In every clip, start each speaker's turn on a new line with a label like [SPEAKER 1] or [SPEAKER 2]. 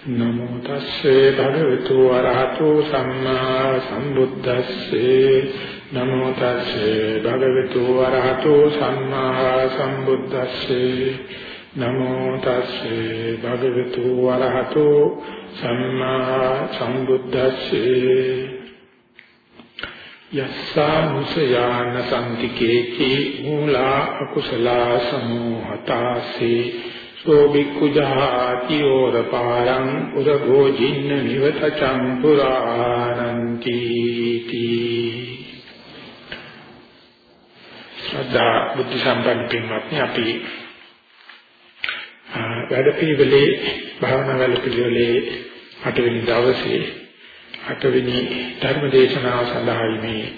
[SPEAKER 1] නමෝ තස්සේ භගවතු වරහතෝ සම්මා සම්බුද්දස්සේ නමෝ තස්සේ භගවතු වරහතෝ සම්මා සම්බුද්දස්සේ නමෝ තස්සේ භගවතු වරහතෝ සම්මා සම්බුද්දස්සේ යස්සා මුසයාන සම්තිකේති මූලා අකුසලා සමෝහතාසේ සෝ බික්ඛුජාති ඕරපාරං උරගෝ ජින්න නිවත චම්පුරානන්ති තී ශ්‍රද්ධා බුද්ධ සම්පන්න පින්වත්නි අපි වැඩ පිළිවෙලේ භාවනා වැඩ පිළිවෙලේ අටවෙනි දවසේ අටවෙනි ධර්ම දේශනාව සඳහා මේ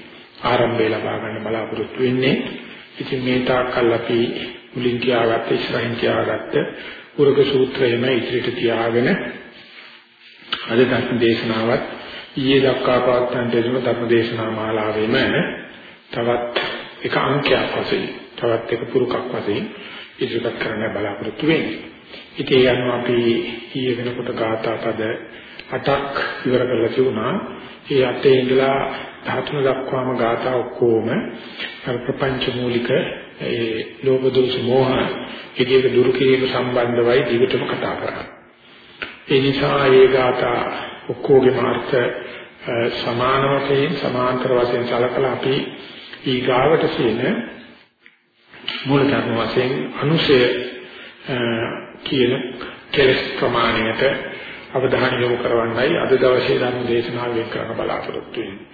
[SPEAKER 1] ආරම්භය ලබා ගන්න බලාපොරොත්තු වෙන්නේ. ඉතින් මේ තාක්කල් අපි මුලින් තියාගත්ත ඉස්සරහින් තියාගත්ත පුරක සූත්‍රයම ඉදිරියට තියාගෙන අද ධර්ම දේශනාවත් ඊයේ දක්වා පවත්වන දෙතුම ධර්ම දේශනා මාලාවෙම තවත් එක අංකයක් වශයෙන් තවත් එක පුරුකක් වශයෙන් ඉදිරිපත් කරන්න බලාපොරොත්තු වෙන්නේ. ඉතින් ඒ අනුව අපි ඊයේ වෙනකොට ගාථා පද 8ක් ඉවර කරලා තිබුණා. ඒ අටේ ඉඳලා 13 දක්වාම ගාථා ඔක්කොම ප්‍රපංච මූලික ඒ ලෝභ දෝෂ මෝහ ඉදිරියට දුරු කිරීම සම්බන්ධවයි දිගටම කතා කරන්නේ. ඒ නිසා ඒ ગાථා ඔක්කොගේ මාර්ථ සමාන වශයෙන් සමාන්තර වශයෙන් සලකලා අපි ඊගාවට කියන මූල ධර්ම වශයෙන් අනුශය කියන කෙලස් ප්‍රමාණයට අවධානය යොමු කරවන්නයි අද දවසේ ධර්ම දේශනාවෙන් කරන බලාපොරොත්තු වෙන්නේ.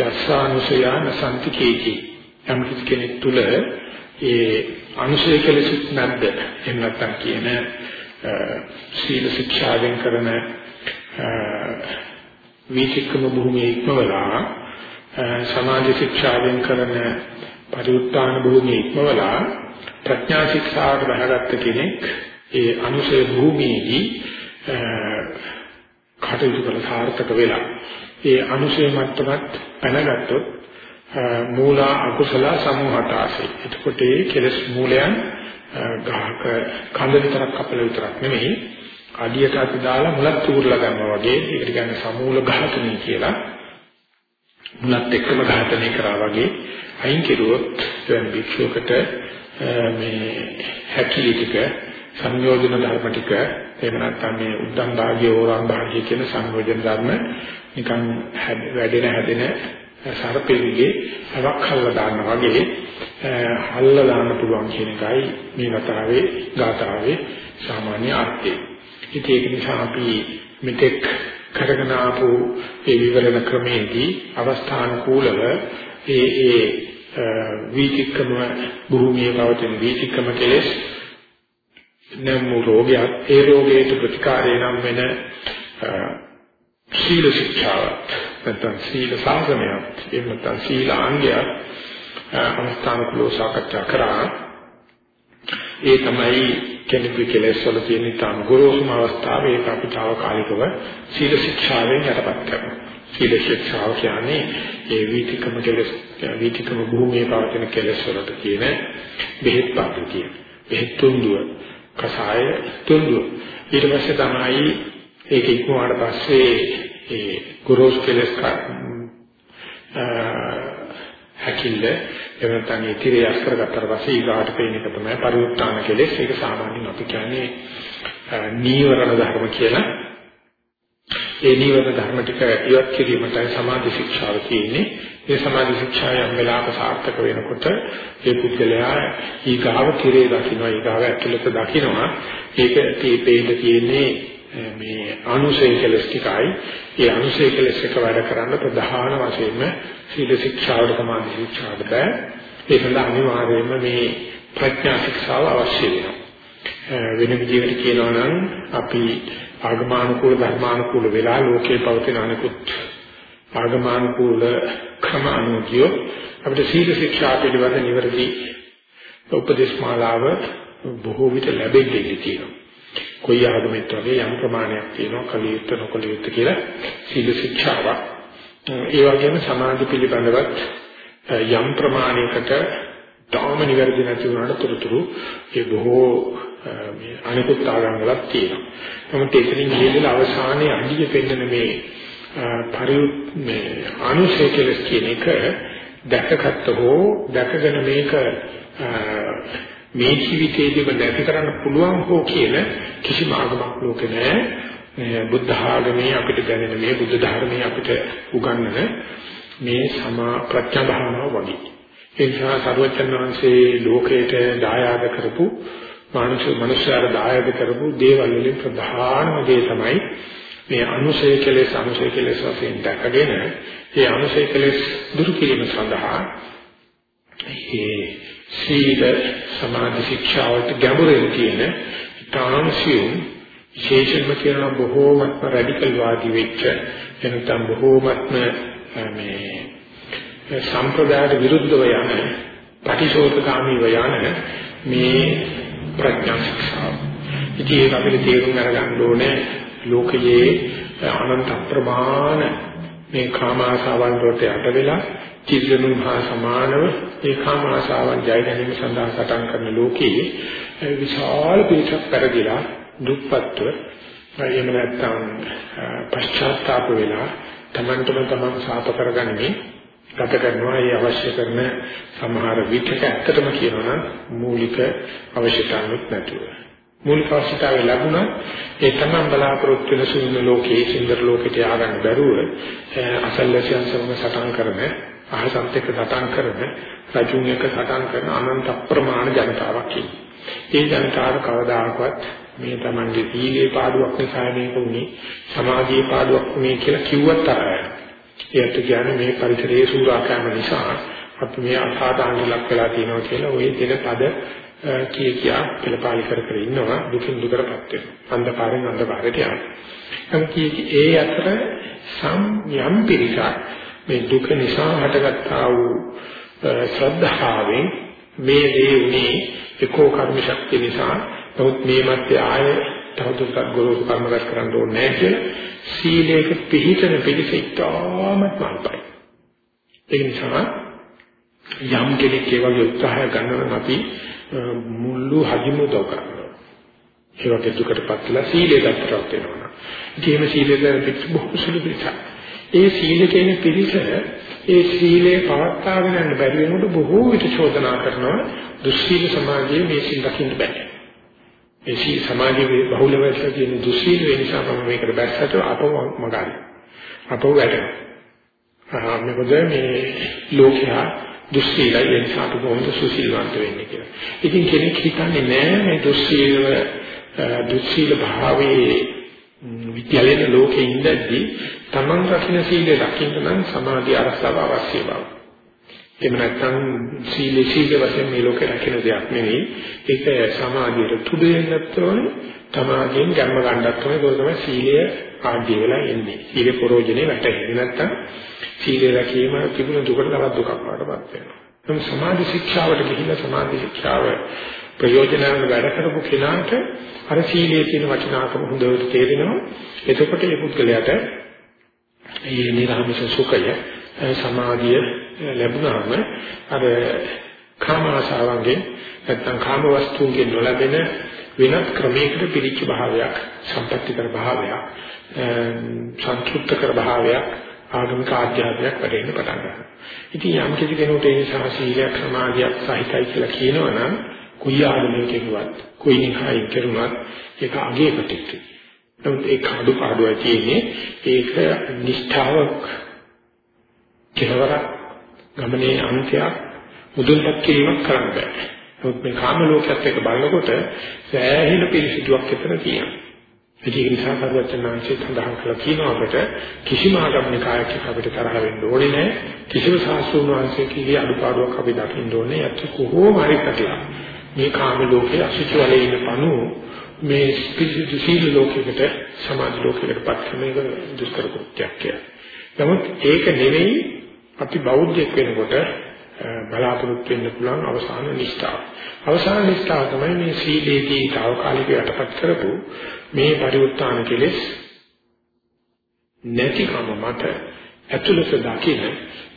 [SPEAKER 1] යස්සානුසයන සම්තිකේති යම් කෙනෙක් තුල ඒ අනුශය කෙලෙසුත් නැද්ද? එහෙම නැත්නම් කියන සීල ශික්ෂාවෙන් කරන විචිකම භූමියේ ඉක්මවලා සමාධි ශික්ෂාවෙන් කරන පරිඋත්තාන භූමියේ ඉක්මවලා ප්‍රඥා ශික්ෂාවට බහගත්ත කෙනෙක් ඒ අනුශය භූමියේදී කටයුතු කළ සාර්ථක වෙලා ඒ අනුශය මට්ටමත් පැනගත්තොත් මූල අකුසල සමූහතාසේ. එතකොට ඒ කෙලස් මූලයන් ගහක කඳ විතරක් කපල විතරක් නෙමෙයි අඩියට අත දාලා මුලත් උරලා ගන්නවා වගේ ඒකට කියන්නේ සමූල ඝාතනය කියලා. මුලත් එක්කම ඝාතනය කරා වගේ අයින් කෙරුවොත් දැන් භික්ෂුවකට මේ හැකිලි ටික සංයෝජන ධර්ම ටික එහෙම නැත්නම් මේ උද්දම් භාග්‍ය ඕරම් භාග්‍ය කියන සංයෝජන ධර්ම නිකන් වැඩෙන හැදෙන සර්පෙවිගේ හවක් හල්ලා දාන්න වගේ හල්ලා දාන්න පුළුවන් කියන එකයි මේ වතාවේ ගාථාවේ සාමාන්‍ය අර්ථය. ඉතින් ඒක නිසා අපි මෙතෙක් කරගෙන ආපු ඒ විවරණ ක්‍රමයේදී අවස්ථානුකූලව ඒ ඒ වීතික්‍රම භූමියේ පවතින වීතික්‍රම කෙලෙස් නම් රෝගයක් ඒ රෝගයට ප්‍රතිකාරය නම් වෙන සීල ශික්ෂාවත් නැත්නම් සීල සාධනයක් එහෙම නැත්නම් සීල අංගයක් අවස්ථානුකූලව සාකච්ඡා කරා. ඒ තමයි කෙනෙකුගේ කෙලෙස් වල තියෙන තම ගුරුසුම අවස්ථාව. ඒක අපි తాවකාලිකව සීල ශික්ෂාවෙන් යටපත් කරනවා. සීල ශික්ෂාව කියන්නේ ඒ වීතිකම කෙලෙස් වීතිකම භූමියේ පවතින කෙලෙස් වලට කියන බෙහෙත් පද්ධතිය. බෙහෙත් තුන්දුව කසාය තුන්දුව. ඊට පස්සේ තමයි ඒක ඉක්මවාට පස්සේ ඒ ගුරුස් කෙලස් හැකිල්ල එවනතන් ඉතිරි අස්කර ගත්තට පස්සේ ඊගාට පේන එක තමයි පරිඋත්තාන කෙලස්. ඒක සාමාන්‍යයෙන් අපි කියන්නේ නීවරණ ධර්ම කියලා. ඒ නීවරණ ධර්ම ටික ඉවත් කිරීමටයි සමාධි ශික්ෂාව තියෙන්නේ. ඒ සමාධි ශික්ෂාව යම් වෙලාවක සාර්ථක වෙනකොට ඒ පුද්ගලයා ඊගාව කිරේ දකින්න ඊගාව ඇතුළත දකින්නවා ඒක තීපේද තියෙන්නේ මේ අනුසය කෙලස් ටිකයි. ඒ අනුසය කෙලස් එක වැඩ කරන්න ප්‍රධාන වශයෙන්ම සීල ශික්ෂාවට සමාධි ශික්ෂාවට බෑ. ඒ සඳහා අනිවාර්යයෙන්ම මේ ප්‍රඥා ශික්ෂාව අවශ්‍ය වෙනවා. වෙන විදිහකට කියනවා නම් අපි ආගමානුකූල ධර්මානුකූල වෙලා ලෝකේ පවතින අනිකුත් ආගමානුකූල ක්‍රම අනුගිය අපිට සීල ශික්ෂා පිළිබඳ නිවැරදි උපදේශ මාලාව බොහෝ විට ලැබෙන්නේ තියෙනවා කොයි ආගමෙත් වගේ යම් ප්‍රමාණයක් තියෙනවා කලියුත් නොකලියුත් කියලා සීල ශික්ෂාවක්. ඒ වගේම සමාධි පිළිබඳවත් යම් ප්‍රමාණයකට තාම නිවැරදි නැති වුණාට තොරතුරු ඒ බොහෝ මේ අනිකුත් ආගම්වලක් තියෙනවා. නමුත් එතනින් ගියදලා අවසානයේ අඩිය පෙන්නන මේ පරිඋත් මේ අනුශය කියලා කියන එක දැකගත්ත හෝ දැකගෙන මේක මේ ජීවිතයේදීම නැති කරන්න පුළුවන් හෝ කියන කිසිම ආගමක් ලෝකේ නැහැ. මේ බුද්ධ ආගමේ අපිට දැනෙන මේ බුද්ධ ධර්මයේ අපිට උගන්වන මේ සමා ප්‍රඥා භාවනාව වගේ. ඒ නිසා සරුවචන් වහන්සේ ලෝකයට දායාද කරපු මානසික මනුෂ්‍යයර දායාද කරපු දේවල් වලින් ප්‍රධානම දේ තමයි මේ අනුසය කෙලෙස් අනුසය කෙලෙස් වශයෙන් දැකගෙන ඒ අනුසය කෙලෙස් දුරු කිරීම සඳහා මේ සීල සමාධි ශික්ෂාවට ගැඹුරින් තියෙන තාමසියුම් විශේෂයෙන්ම කියන බොහෝමත්ම රැඩිකල් වාදී වෙච්ච එනතම් බොහෝමත්ම මේ සම්ප්‍රදායට විරුද්ධව යන ප්‍රතිශෝධකාමීව යන මේ ප්‍රඥා ශික්ෂාව. ඉතින් ඒක අපිට තේරුම් අරගන්න ඕනේ ලෝකයේ අනන්ත ප්‍රමාණ මේ කාම ආසාවන් වලට යට වෙලා චිත්තනුන් හා සමානව ඒ කාම ආසාවන් ජය ගැනීම සඳහා සටන් කරන ලෝකයේ විශාල පිටක් පෙරදිලා දුක්පත්ව එහෙම නැත්නම් පශ්චාත්තාප වෙලා තමන්ටම තමන් සාප කරගන්නේ ගත කරනවා. ඒ අවශ්‍ය කරන සමහර විචක ඇත්තටම කියනවා නම් මූලික අවශ්‍යතාවයක් නැතුව. මූලික අවශ්‍යතාවය ලැබුණා ඒ තමන් බලාපොරොත්තු වෙන සුන්දර ලෝකයේ සුන්දර ලෝකයට ආගන්න බැරුව අසල්ලසියන් සමග සටන් කරන අහසත් එක්ක සටන් කරන රජුන් එක්ක සටන් කරන අනන්ත ප්‍රමාණ ජනතාවක් ඒ ජනතාව කවදාකවත් මේ තමන්ගේ සීලේ පාඩුවක් නිසා මේක උනේ සමාධියේ පාඩුවක් උනේ කියලා කිව්වත් තරයි. ඒත් කියන්නේ මේ පරිසරයේ සූරාකෑම නිසා අපි මේ අසාධාරණ ලක් වෙලා තියෙනවා කියලා ওই දෙන පද කිය කියා පෙළපාලි කර කර ඉන්නවා දුකින් දුකටපත් වෙනවා. අන්ධකාරයෙන් අන්ධකාරයට යනවා. නමුත් ඒ අතර සම් යම් පිරිසක් මේ දුක නිසා හටගත්තා වූ ශ්‍රද්ධාවෙන් මේ දේ උනේ ඒකෝ කර්ම ශක්තිය නිසා නමුත් මේ මැත්තේ ආයේ තවදුරටත් ගොරෝසු කර්මයක් කරන්න ඕනේ නැහැ කියලා සීලයක පිළිතන පිළිස ඉතාමත් මල්පයි. ඒ නිසා යම් කෙනෙක් ඒ වගේ උත්සාහය ගන්නවා නම් අපි මුල්ලු හදිමු දව කරනවා. ඒ වගේ දුකටපත්ලා සීලය දක්වට වෙනවා. ඉතින් මේ සීලය දැන් බොහෝ සුළු පිටක්. ඒ සීල කියන පිළිස ඒ සීලේ පවත්වාගෙන යන්න බැරි වෙනකොට බොහෝ විට චෝදනා කරනවා දුස්සීල සමාජයේ මේ සීල දකින්න බෑ. ඒ සීල සමාජයේ බහුල වෙලා තියෙන දුස්සීල වෙන නිසා තමයි මේකට බැස්සට අපව මගාරි. අපව වැටෙනවා. මොකද මේ ලෝකයා දුස්සීලයි ඒ නිසා අපි කොහොමද සුසීලවන්ත වෙන්නේ කියලා. ඉතින් කෙනෙක් හිතන්නේ නෑ මේ දුස්සීලව දුස්සීල භාවයේ විද්‍යාලයේ ලෝකේ ඉඳද්දී තමන් රකින්න සීලය රකින්න නම් සමාධි අරසව අවශ්‍ය බව. එහෙම නැත්නම් සීල සීල වශයෙන් මේ ලෝකේ රකින්න දෙයක් නෙවෙයි. ඒක සමාධියට තුඩු වෙන්නත් ඕනේ. තමාගෙන් ගැම්ම ගන්නත් ඕනේ. ඒක තමයි සීලය ආදී වෙලා එන්නේ. සීල ප්‍රෝජනේ වැටෙන්නේ නැත්නම් සීලය රැකීම තිබුණ දුකට තවත් දුකක් වඩපත් වෙනවා. එතන සමාධි ශික්ෂාවට ගිහිල්ලා සමාධි ශික්ෂාව ප්‍රයෝජනවත් වැඩ කරපු කෙනාට අර සීලයේ තියෙන වටිනාකම හොඳට තේරෙනවා. එතකොට මේ පුද්ගලයාට මේ නිර්ආමිෂ සුඛය සමාධිය ලැබුණාම අර කාම ආශාවන්ගෙන් නැත්නම් කාම වස්තුන්ගෙන් නොලැබෙන වෙනත් ක්‍රමයකට පිළිච්ච භාවයක් සම්පත්‍තිකර භාවයක් සංකෘප්තකර භාවයක් ආගමික ආධ්‍යාත්මයක් වැඩෙන්න පටන් ගන්නවා. ඉතින් යම් කිසි කෙනෙකුට ඒ නිසා සීලයක් සමාධියක් සහිතයි කියලා කියනවනම් කුයි ආගමකින් කෙරුවත් කුයි නිකායෙන් කෙරුවත් ඒක අගේ කටයුතු. නමුත් ඒ කාඩු පාඩුවයි තියෙන්නේ ඒක නිෂ්ඨාවක් කෙලවරක් ගමනේ අන්තයක් මුදුන්පත් කිරීමක් කරන්න බෑ. නමුත් මේ කාම ලෝකයක් එක්ක බලනකොට සෑහෙන පිළිසිතුවක් විතර තියෙනවා. ඒක නිසා සර්වඥාන්සේ සඳහන් කළා කියනවා අපිට කිසිම ආගමනිකායක් අපිට තරහ වෙන්න ඕනේ නැහැ. කිසිම සාස්ත්‍රුන් වහන්සේකගේ අඩුපාඩුවක් අපි දකින්න ඕනේ. යත් කොහොම හරි කටලා මේ කාම ලෝකයේ අසුචි වලේ ඉන්න පණු මේ පිළිසිතු සීල ලෝකයකට සමාධි ලෝකයකට පත් කරන එක දුෂ්කර කෘත්‍යයක් කියලා. නමුත් ඒක නෙවෙයි අපි බෞද්ධයෙක් වෙනකොට බලාපොරොත්තු වෙන්න පුළුවන් අවසාන නිෂ්ඨාව. අවසාන නිෂ්ඨාව තමයි මේ සීලේදී తాවකාලික යටපත් කරපු මේ පරිඋත්තාන කෙලෙස් නැතිකම මත ඇතුළත දකින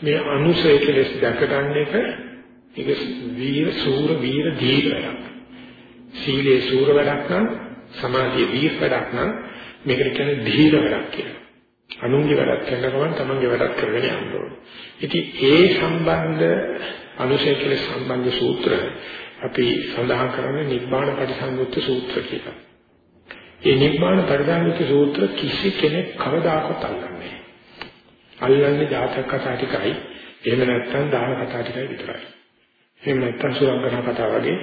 [SPEAKER 1] මේ අනුසය කෙලෙස් දැක ගන්න එක ඒක වීර සූර වීර දීර්ඝ වැඩක්. සීලේ සූර වැඩක් නම් සමාධියේ වීර වැඩක් නම් මේකට කියන්නේ ධීර වැඩක් කියලා. අනුන්ගේ වැඩක් කරන ගමන් තමන්ගේ වැඩක් කරගෙන යන්න ඕනේ. ඉතින් ඒ සම්බන්ධ අනුශය කියලා සම්බන්ධ සූත්‍ර අපි සඳහන් කරන්නේ නිබ්බාන පරිසංයුක්ත සූත්‍ර කියලා. ඒ නිබ්බාන පරිසංයුක්ත සූත්‍ර කිසි කෙනෙක් කවදාකවත් අල්ලන්නේ නැහැ. අල්ලන්නේ ජාතක කතා ටිකයි එහෙම නැත්නම් දාන කතා ටිකයි විතරයි. එහෙම නැත්නම් සුරංගනා කතා වගේ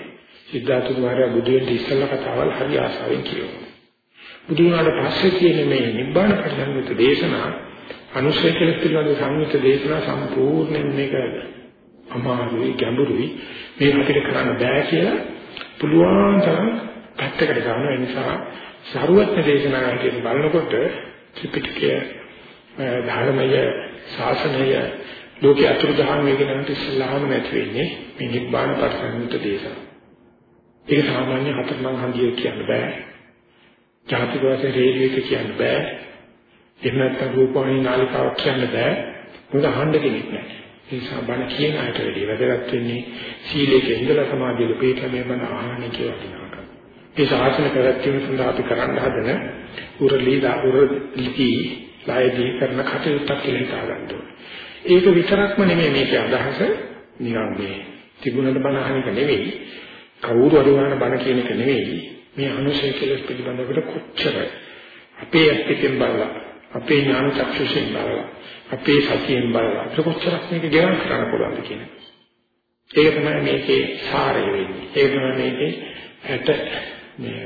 [SPEAKER 1] සිද්ධාර්ථ කුමාරයා බුදු වෙන්න ඉස්සෙල්ලා කතාවල් හරි ආසාවෙන් කියනවා. බුදු වුණාට පස්සේ තියෙන මේ නිබ්බාන පරිසංයුක්ත දේශනා අනුශය කියලා පිළිබඳ සංයුක්ත දේශනා සම්පූර්ණයෙන් මේක අමාරුයි ගැඹුරුයි මේ අපිට කරන්න බෑ කියලා පුළුවන් තරම් පැත්තකට ගන්න ඒ නිසා සරුවත්න දේශනා කියන බලනකොට ත්‍රිපිටකය ධර්මය ශාසනය ලෝකයේ අතුරුදහන් වෙගෙනට ඉස්ලාම නැති වෙන්නේ මේ නිබ්බාන පරිසංයුක්ත දේශනා. ඒක සාමාන්‍ය හතරමං හන්දිය කියන්න බෑ. ජාතික වශයෙන් රේඩියෝ එක කියන්න බෑ. එහෙම නැත්නම් රූපවාහිනී නාලිකාවක් කියන්න බෑ. මොකද අහන්න කෙනෙක් නැහැ. ඒ නිසා බණ කියන අයට වැඩි වැදගත් වෙන්නේ සීලයේ ඉඳලා සමාධියක පිටමේ බණ අහන්නේ කියලා කියනවා. ඒ ශාසන පැවැත්වීම සඳහා අපි කරන්න හදන උරලීලා උරලිති ලයිදී කරන කටයුත්තක් කියලා හිතා ගන්න ඕනේ. ඒක විතරක්ම නෙමෙයි මේකේ අදහස. නිකන් මේ තිබුණට බණ අහන එක නෙවෙයි කවුරු හරි වහන බණ කියන එක නෙවෙයි. මේ අනුශය කෙලස් පිළිබඳව කොච්චර අපේ ඇත්තකින් බලලා අපේ ඥාන චක්ෂුෂෙන් බලලා අපේ සතියෙන් බලලා කොච්චරක් මේක ගෙවන් කරන්න පුළුවන්ද කියන ඒක තමයි මේකේ සාරය වෙන්නේ. ඒක තමයි මේකේ ඇට මේ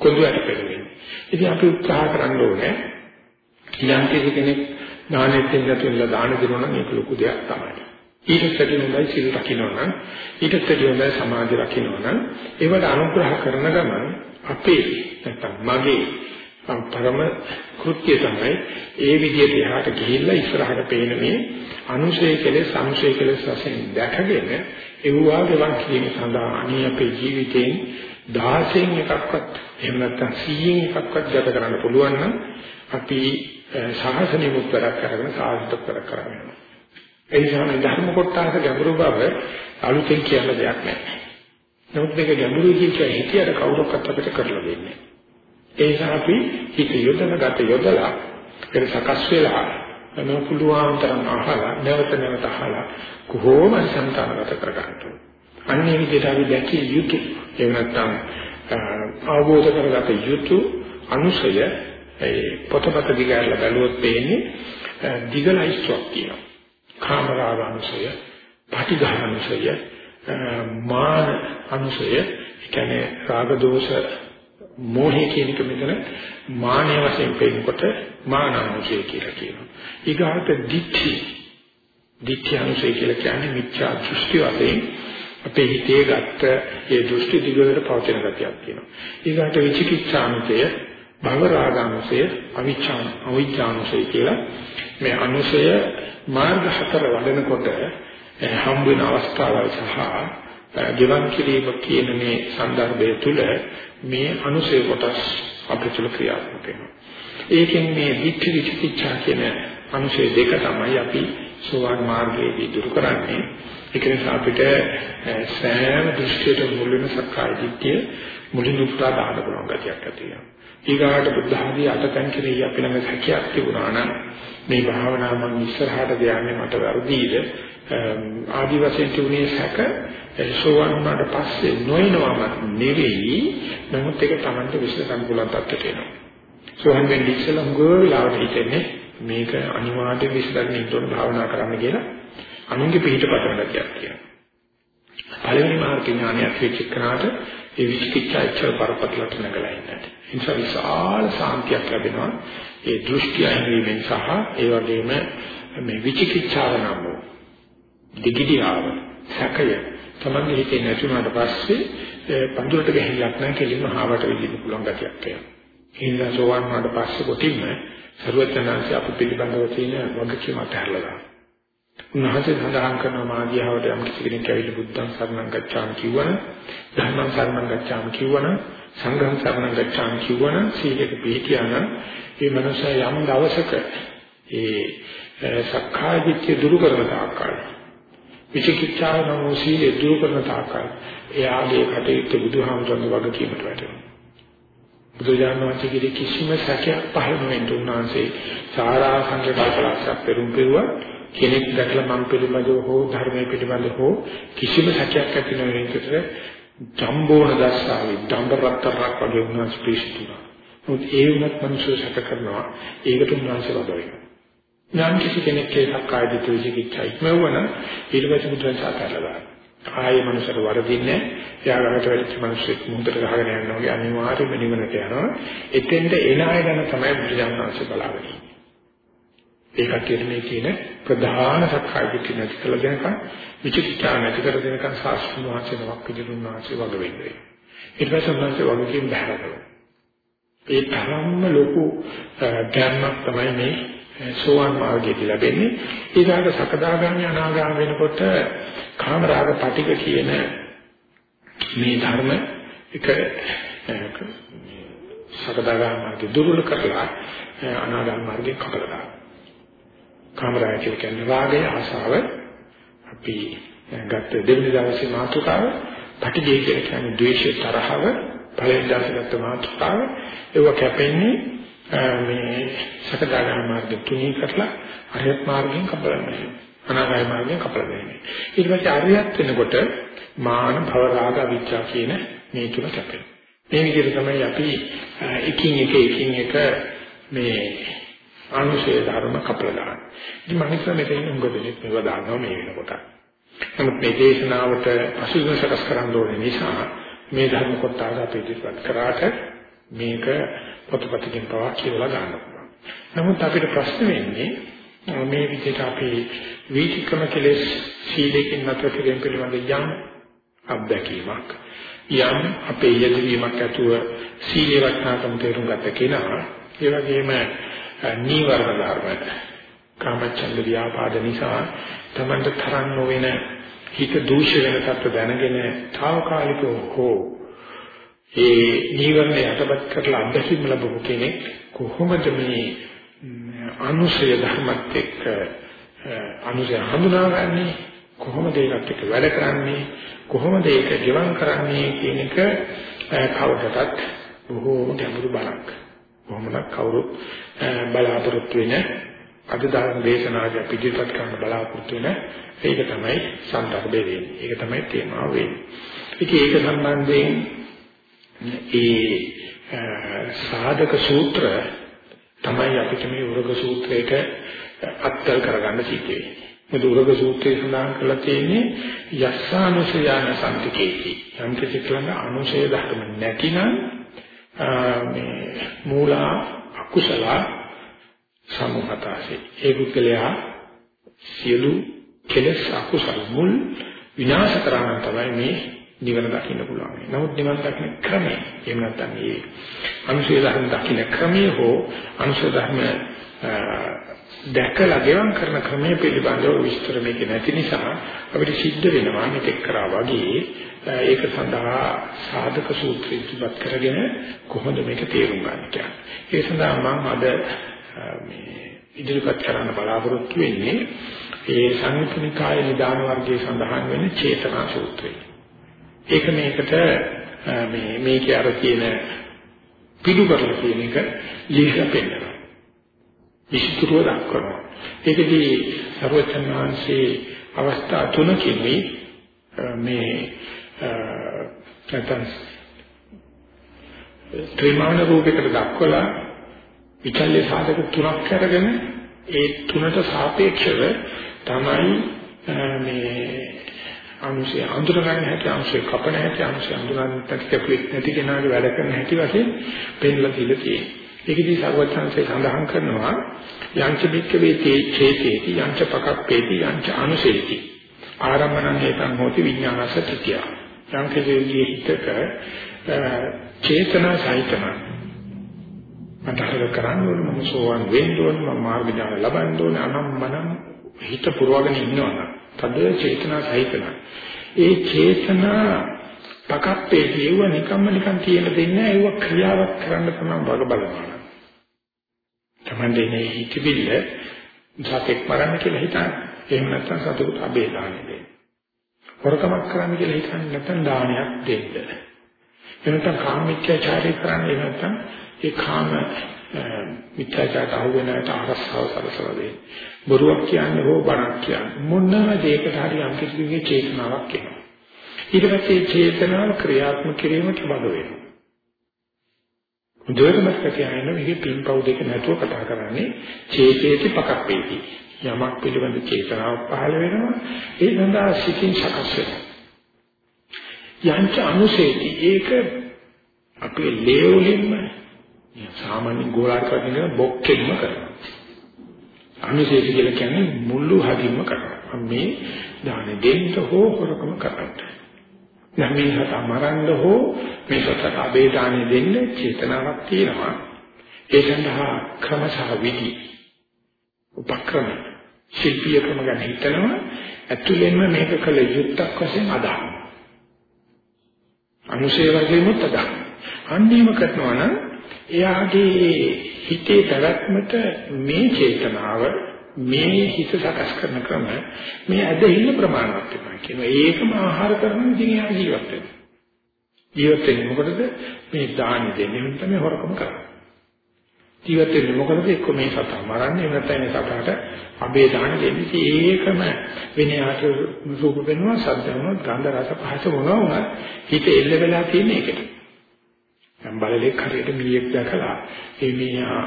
[SPEAKER 1] කොඳුයට පෙළෙන්නේ ඉතින් අපි උත්සාහ කරන්න ඕනේ යම් කෙනෙක් දානෙත් දෙන්නතුල්ලා දාන දෙනවා නම් ඒක ලොකු දෙයක් තමයි. ඊටත් වැඩි හොඳයි සිල් රකින්නවා නම් ඊටත් වැඩි හොඳයි සමාධි රකින්නවා නම් ඒවට අනුග්‍රහ කරන ගමන් අපේ නැත්තම් මගේ පරම කෘත්‍ය තමයි ඒ විදිහට එහාට ගිහිල්ලා ඉස්සරහට පේන මේ අනුශය කෙලෙස් සංශය කෙලෙස් වශයෙන් දැකගෙන ඒවා ගෙවන් කිරීම සඳහා අනිය අපේ ජීවිතයෙන් 16න් එකක්වත් එහෙම නැත්නම් 100න් එකක්වත් ගත කරන්න පුළුවන් නම් අපි සාහසනෙ මුත් වැඩක් කරගෙන සාහිත්‍ය කර කරගෙන ඒ නිසා මේ ධර්ම කොටස ගැඹුරු බව අලුතෙන් කියන්න දෙයක් නැහැ. නමුත් මේක ගැඹුරු කියන හිතියට කවුරක්වත් අපිට කරලා දෙන්නේ ඒ නිසා අපි හිත යොදන ගත යොදලා ඒක සකස් වෙලා මම පුළුවන් තරම් අහලා නැවත නැවත අහලා කොහොම සංතානගත කරගන්න අන්නේ විදිහට අපි දැකිය යුතු එහෙම නැත්නම් අවබෝධ කරගත යුතු අනුසය ඒ පොතපත දිගාරලා බැලුවොත් පේන්නේ දිගලයිස්ට්වක් කියනවා කාමරාග අනුසය, පටිඝ අනුසය, මාන අනුසය, කියන්නේ රාග දෝෂ මෝහය කියන එක මෙතන මානය වශයෙන් පෙන්නකොට මාන අනුසය කියලා කියනවා. ඊගාට දික්ඛි දික්ඛි අනුසය කියලා කියන්නේ මිච්ඡා දෘෂ්ටි වශයෙන් අපේ හිතේ ගත්ත ඒ දෘෂ්ටි දිගට පවතින ගතියක් තියෙනවා. ඊගාට විචිකිච්ඡානුසය, භවරාගානුසය, අවිචාන අවිචානුසය කියලා මේ අනුසය මාර්ග හතර වඩනකොට හම් වෙන අවස්ථාවල් සහ ජීවන් කිරීම කියන මේ සන්දර්භය තුළ මේ අනුසය කොටස් අපිටුල ක්‍රියාත්මක වෙනවා. ඒකෙන් මේ විචි විචිකිච්ඡා කියන අනුසය දෙක තමයි අපි සෝවාන් මාර්ගයේදී දුරු කරන්නේ. ඒක නිසා අපිට සෑම දෘෂ්ටියට මුල් වෙන සක්කාය දිට්ඨිය මුලින් උත්සාහ දාන්න පුළුවන් ගතියක් ඇති වෙනවා. ඊගාට බුද්ධ ආදී අටතන් කෙරෙහි අපි ළඟ හැකියාවක් තිබුණා නම් මේ භාවනාව මම ඉස්සරහට ගියන්නේ මට වැරදීද? ආදි වශයෙන් තුනේ සැක සෝවන් වුණාට පස්සේ නොයනවම නෙවෙයි. නමුත් ඒක Tamante විශ්ලේෂණ පුළුවන් තත්ත්වයට එනවා. සෝවන් වෙන්නේ ඉස්සෙල්ලා හුඟලාවට හිතෙන්නේ මේක අනිවාර්ය විශ්ලේෂණ ඉදොන භාවනා කරන්න කියලා. අනුන්ගේ පිළිහිට පටන් ගතියක් කියනවා පළවෙනි මාර්ග ඥානයක් වෙච්ච කරාට ඒ විචිකිච්ඡා ඉච්ඡා බරපතලට නැගලා ඉන්නට. ඒ නිසා විශාල සාන්තියක් ලැබෙනවා. ඒ දෘෂ්ටි අහිමීමෙන් සහ ඒ වගේම මේ විචිකිච්ඡාව නම් වූ දිගිඩියාව සැකය තමන්ගේ හිතේ නැතුණාට පස්සේ පඳුරට ගහින්නක් නැහැ කෙලින්ම හාවට විදින්න පුළුවන් ගතියක් එනවා. ඒ නිසා සෝවන් වුණාට පස්සේ කොටින්ම සරුවචනාංශය අප පිළිබඳව තියෙන වගකීම අතහැරලා දානවා. උන්වහන්සේ සඳහන් කරන මාධ්‍යාවට යම් කිසි කෙනෙක් ඇවිල්ලා බුද්ධං සරණං ගච්ඡාමි කිව්වන ධර්මං සරණං ගච්ඡාමි කිව්වන සංඝං සරණං ගච්ඡාමි කිව්වන සීලක පිළිකියාන මේ මනුස්සයා යම් දවසක ඒ සක්කාය දිට්ඨිය දුරු කරන තාක්කල් විචිකිච්ඡාව නම් සීලය දුරු කරන තාක්කල් එයාගේ කටයුත්ත බුදුහාමුදුරන්ගේ වගකීමට වැටෙනවා. බුදුජානනාථගේ කිසිම සැකයක් පහළ නොවෙන්න උන්වහන්සේ සාරා සංකල්පයක් පෙරම් පෙරුවා කෙනෙක් දැකලා මම පිළිබඳව හෝ ධර්මයේ පිළිබඳව හෝ කිසිම සැකයක් ඇති නොවන විදිහට ජම්බෝන දස්සාවේ දඬරතරක් වගේ උන්වහන්සේ පිළිසිතුනා. මොකද ඒ වුණත් මිනිස්සු සැක කරනවා. ඒකට උන්වහන්සේ වද වෙනවා. යම් කිසි කෙනෙක් ඒ සක්කාය දිට්ඨි විචිකිච්ඡා ඉක්මවන ඊට පස්සේ බුදුන් සාකච්ඡා ආයේ මනුස්සර වරදින්නේ එයාගට වෙච්ච මිනිස්සෙක් මුහුදට ගහගෙන යනවා වගේ අනිවාර්යයෙන්ම නිවනට යනවා. එතෙන්ට එන අය ගැන තමයි බුදුජානනාංශ බලාගෙන ඒ කටියට මේ කියන ප්‍රධාන සක්කාය දිට්ඨි නැති කළ දෙනකන් විචිකිච්ඡා නැති කර දෙනකන් සාස්ත්‍රීය වාචන වක්කදිරුන් වාචේ වග වෙන්නේ. ඊට පස්සේ උන්වහන්සේ වගකීම් බහැරනවා ඒ තරම්ම ලොකු ගැම්මක් තමයි මේ සෝවාන් මාර්ගයේදී ලැබෙන්නේ. ඊළඟ සකදාගාමී අනාගාමී වෙනකොට කාමරාග පටික කියන මේ ධර්ම එක සකදාගාමී මාර්ගය දුර්වල කරලා අනාගාමී මාර්ගය කපලා දානවා. කාමරාග කියන්නේ රාගය ආසාව. අපි ගත්ත දෙවෙනි දවසේ මාතෘකාව පටිගය කියන්නේ ද්වේෂය තරහව පළවෙනි දවසේ ගත්ත මාතෘකාව. ඒව කැපෙන්නේ මේ සකදාගාමී මාර්ගය තුනී කරලා අරියත් මාර්ගයෙන් කපලන්නේ අනාගාමී මාර්ගයෙන් කපලන්නේ ඊට පස්සේ අරියත් වෙනකොට මාන භව රාග විචා කියන මේ තුන කැපෙනවා. මේ විදිහට තමයි අපි එකින් එක එකින් එක මේ ආනුෂය ධර්ම කපලා දාන්නේ ඉතින් මම හිතුවා මෙතන උඟ දෙනෙක් මේවා දානවා මේ වෙනකොට නමුත් මේ දේශනාවට අසුබ සකස් කරන්න ඕනේ නිසා මේ ධර්ම කොටස අපි ඉදිරිපත් කරාට මේක පොතපතකින් පවා කියලා ගන්න පුළුවන්. නමුත් අපිට ප්‍රශ්න වෙන්නේ මේ විදිහට අපි වීතිකම කෙලෙස් සීලයෙන් නැතර කිරීම පිළිබඳ යම් අත්දැකීමක් යම් අපේ යෙදවීමක් ඇතුව සීලේ වටිනාකම තේරුම් ගත කෙනා ඒ වගේම නීවරණ ධර්ම කාමචන්ද ව්‍යාපාද නිසා තමන්ට තරන් නොවන හිත දූෂ වෙන තත්ත්ව දැනගෙන తాවකාලිකව හෝ ඒ නීවරණ යටපත් කරලා අත්දැකීම් ලැබපු කෙනෙක් කොහොමද මේ අනුසය ධර්මත් එක්ක අනුසය හඳුනාගන්නේ? කොහොමද ඒකට එක්ක වැඩ කරන්නේ? කොහොමද ඒක ජීවම් කරන්නේ කියන එක කවදටත් බොහෝ ගැඹුරු බලක්. කොහොමද කවුරුත් බලාපොරොත්තු වෙන අද ධර්ම දේශනාවක පිළිපත් කරන්න බලාපොරොත්තු වෙන ඒක තමයි සම්දර්භය වෙන්නේ. ඒක තමයි තේමාව වෙන්නේ. ඉතින් ඒක සම්බන්ධයෙන් ඒ සාධක සූත්‍ර තමයි අපිට මේ උරග සූත්‍රයක අත්දැක කරගන්න සිද්ධ වෙන්නේ. මොකද උරග සූත්‍රයේ සඳහන් කරලා තියෙන්නේ යස්සානුසයාන සම්තිකේති. යම් කිසි කෙනෙක් අනුසය ධර්ම නැතිනම් මේ මූලා අකුසල සමුහතාසේ ඒ පුද්ගලයා සියලු කෙලෙස් අකුසල මුල් විනාශ කරන්න තමයි මේ නිවන දකින්න පුළුවන්. නමුත් නිවන දකින්න ක්‍රමය එහෙම නැත්නම් මේ අනුශය ධර්ම දකින්න ක්‍රමය හෝ අනුශය ධර්ම දැකලා ගෙවම් කරන ක්‍රමය පිළිබඳව විස්තර මේක නැති නිසා අපිට සිද්ධ වෙනවා මේක කරා වගේ ඒක සඳහා සාධක සූත්‍රය ඉදිරිපත් කරගෙන කොහොමද මේක තේරුම් ගන්න කියන්නේ. ඒ සඳහා මම අද මේ ඉදිරිපත් කරන්න බලාපොරොත්තු වෙන්නේ ඒ සංයුත්නිකාය නිදාන වර්ගයේ සඳහන් වෙන චේතනා සූත්‍රය. ඒක මේකට මේ මේකේ අර කියන පිටු කරලා කියන එක ලියලා පෙන්නනවා. විස්තරව දක්වනවා. ඒකදී සර්වචන් වහන්සේ අවස්ථා තුනකින් මේ නැත්නම් ත්‍රිමාන රූපයකට දක්වලා විචල්්‍ය සාධක තුනක් අරගෙන ඒ තුනට සාපේක්ෂව තමයි මේ අනුශය අඳුරගන්න හැටි අනුශය කපන හැටි අනුශය අඳුරගන්න පැතිකපෙක් නැති කෙනාගේ වැඩ කරන හැටි වශයෙන් පෙන්ලා දීලා තියෙනවා. ඒකදී සර්වඥාන්සේ සඳහන් කරනවා යංච බික්කවේ තේ චේතේති යංච පකප්පේති යංච අනුශේති ආරම්භණං හේතං හෝති විඥානස තෘතිය. යම් කෙසේ හිතක චේතනා සහිතන මට හර කරන්න ඕන මම සෝවන් වෙන්න ඕන මම මාර්ග ඥාන ලබන්න ඕන අනම්මනම් හිත පුරවගෙන ඉන්නවනම් තද චේතනා සහිතන ඒ චේතනා පකප්පේ කියව නිකම්ම නිකන් තියෙන දෙන්නේ ඒව ක්‍රියාවක් කරන්න තමයි වග බලනවා තමන්ගේ හිතවිල්ල සතෙක් මරන්න කියලා හිතන එහෙම නැත්නම් සතුට අබේ දාන්නේ හොරකමක් කරන්න කියලා හිතන්නේ නැත්නම් දානයක් දෙන්න. එනතන කාමීත්‍යචාරය කරන්නේ නැත්නම් ඒ කාම මිත්‍යාචාරයට අහු වෙනට අරස්සව සලසලා දෙන්නේ. බොරුවක් කියන්නේ හෝ බණක් කියන්නේ මොනම දෙයකට හරි අන්තිමයේ චේතනාවක් එනවා. ඊට පස්සේ චේතනාව ක්‍රියාත්මක කිරීමට බඩ වෙනවා. දෙවනම කියන්නේ මේකේ පින්පව් දෙක නැතුව කතා කරන්නේ චේතේති පකක් වේති. යමක් පිළිබඳ චේතනාවක් පහළ වෙනවා ඒ සඳහා සිතින් සකස් වෙනවා. යංච අනුසේති ඒක අපේ ලේවලින්ම සාමාන්‍ය ගෝලාකාර කියන බොක්කෙන්ම කරනවා. අනුසේති කියලා කියන්නේ මුළු හදින්ම කරනවා. මේ දාන දෙන්න හෝ හොරකම කරනවා. නම් මේ හත අමරන්න හෝ මේ සතර අබේ දානෙ දෙන්න චේතනාවක් තියෙනවා. ඒ සඳහා ක්‍රමසහ විදි උපක්‍රම ශිල්පීය ක්‍රම ගැන හිතනවා ඇතුළෙන්ම මේක කළ යුත්තක් වශයෙන් අදහනවා. අනුශේ වගේමුත් අදහනවා. අන්නේම කරනවා නම් එයාගේ හිතේ පැවැත්මට මේ චේතනාව මේ හිත සකස් කරන ක්‍රම මේ ඇදහිල්ල ප්‍රමාණවත් වෙනවා කියනවා. ඒකම ආහාර කරන ඉතින් එයා ජීවත් වෙනවා. ජීවත් වෙන්නේ මොකටද? මේ දාන දෙන්නේ තමයි හොරකම කරන්නේ. ජීවත් වෙන්නේ මොකටද? එක්ක මේ සතා මරන්නේ නැත්නම් මේ සතාට අබේ දාන දෙන්නේ. ඒකම වෙන යාට රූප වෙනවා, සද්ද වෙනවා, ගන්ධ රස පහස මොනවා වුණත් හිත එල්ල වෙලා තියෙන එකට. දැන් බලලෙක් හරියට මීයක් දැකලා ඒ මීයා